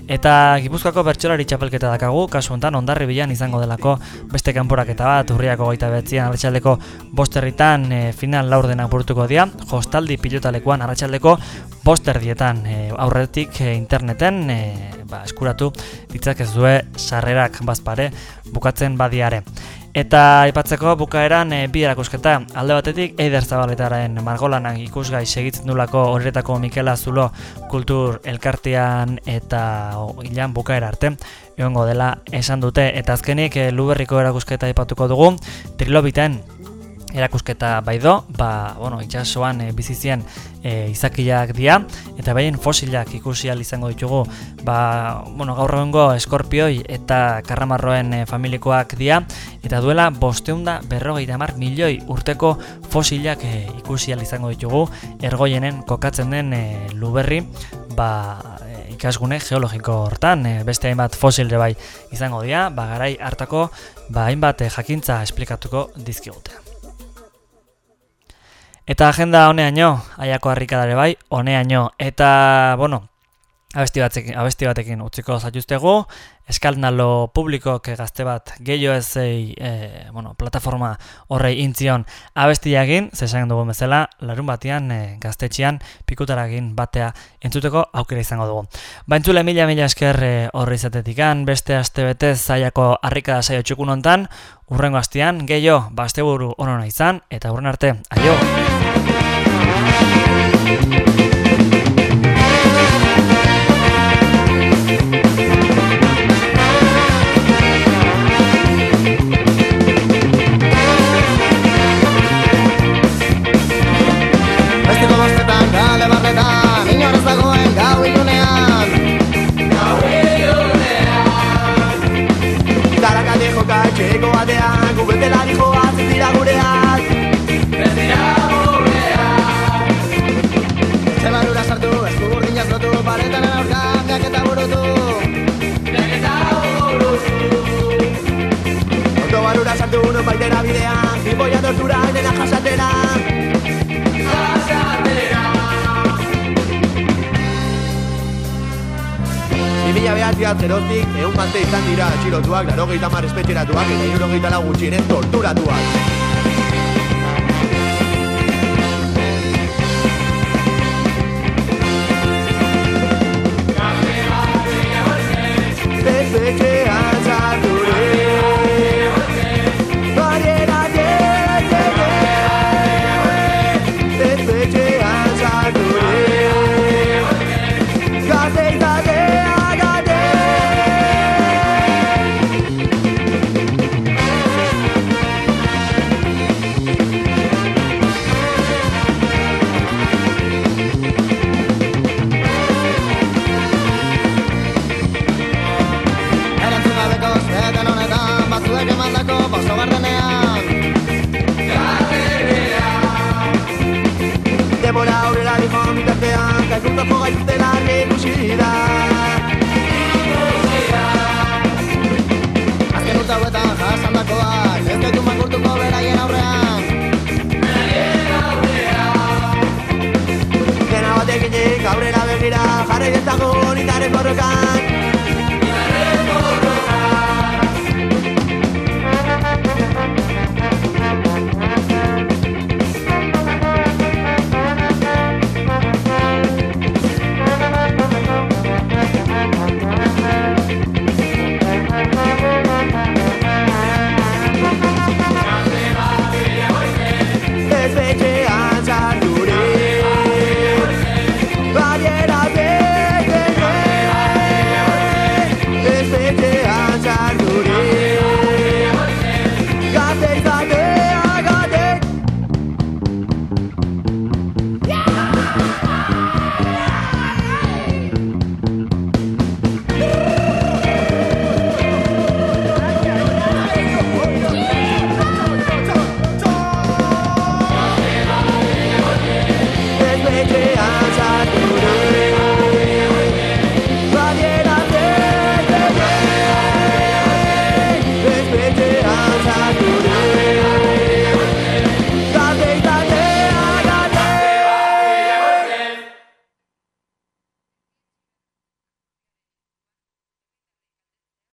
Eta Gipuzkoako bertxolari txapelketa dakagu, kasu honetan ondarri bilan izango delako beste kanporaketa bat, urriako gaita betzian arratxaldeko bosterritan e, final laurdenak burutuko dira, jostaldi pilotalekuan arratsaldeko bosterdietan e, aurretik e, interneten e, ba, eskuratu ditzak ez due sarrerak bazpare bukatzen badiare. Eta aipatzeko bukaeran e, bi erakusketa. Alde batetik Eider Zabaletaren margolanak ikusgai segitzen dulako horretako Mikela Zulo kultur elkartean eta hilan bukaera arte egongo dela esan dute. Eta azkenik e, Luberriko erakusketa aipatuko dugu Trilobiten erakusketa bai do, ba, bueno, itxasoan e, bizizien e, izakiak dira, eta baien fosilak ikusi izango ditugu, ba, bueno, gaur egungo eskorpioi eta karramarroen e, familikoak dira, eta duela bosteunda berrogeita mar milioi urteko fosilak e, ikusi izango ditugu, ergoienen kokatzen den e, luberri, ba, ikasgune geologiko hortan, e, beste hainbat fosil bai izango dira, ba, garai hartako ba, hainbat eh, jakintza esplikatuko dizkigute. Eta agenda honeaino, aiako harrikadare bai, honeaino, eta, bueno, abesti, batzekin, abesti batekin utziko zaituztegu, eskaldnalo publikok gazte bat gehiago ezei e, bueno, plataforma horrei intzion abestiagin, zesan dugu bezala, larun batean e, gaztetxean pikutaragin batea entzuteko aukera izango dugu. Baintzule mila mila esker e, horri izatetikan, beste aste betez zaiako harrika saio txukun hontan, urrengo astean gehiago basteburu onona izan, eta urren arte, aio! Thank you. Behatziat geroztik, egun mante izan dira atxilotuak, laro gehieta mar espetxeratuak eta iruro gehieta lau gutxienez torturatuak. Sarture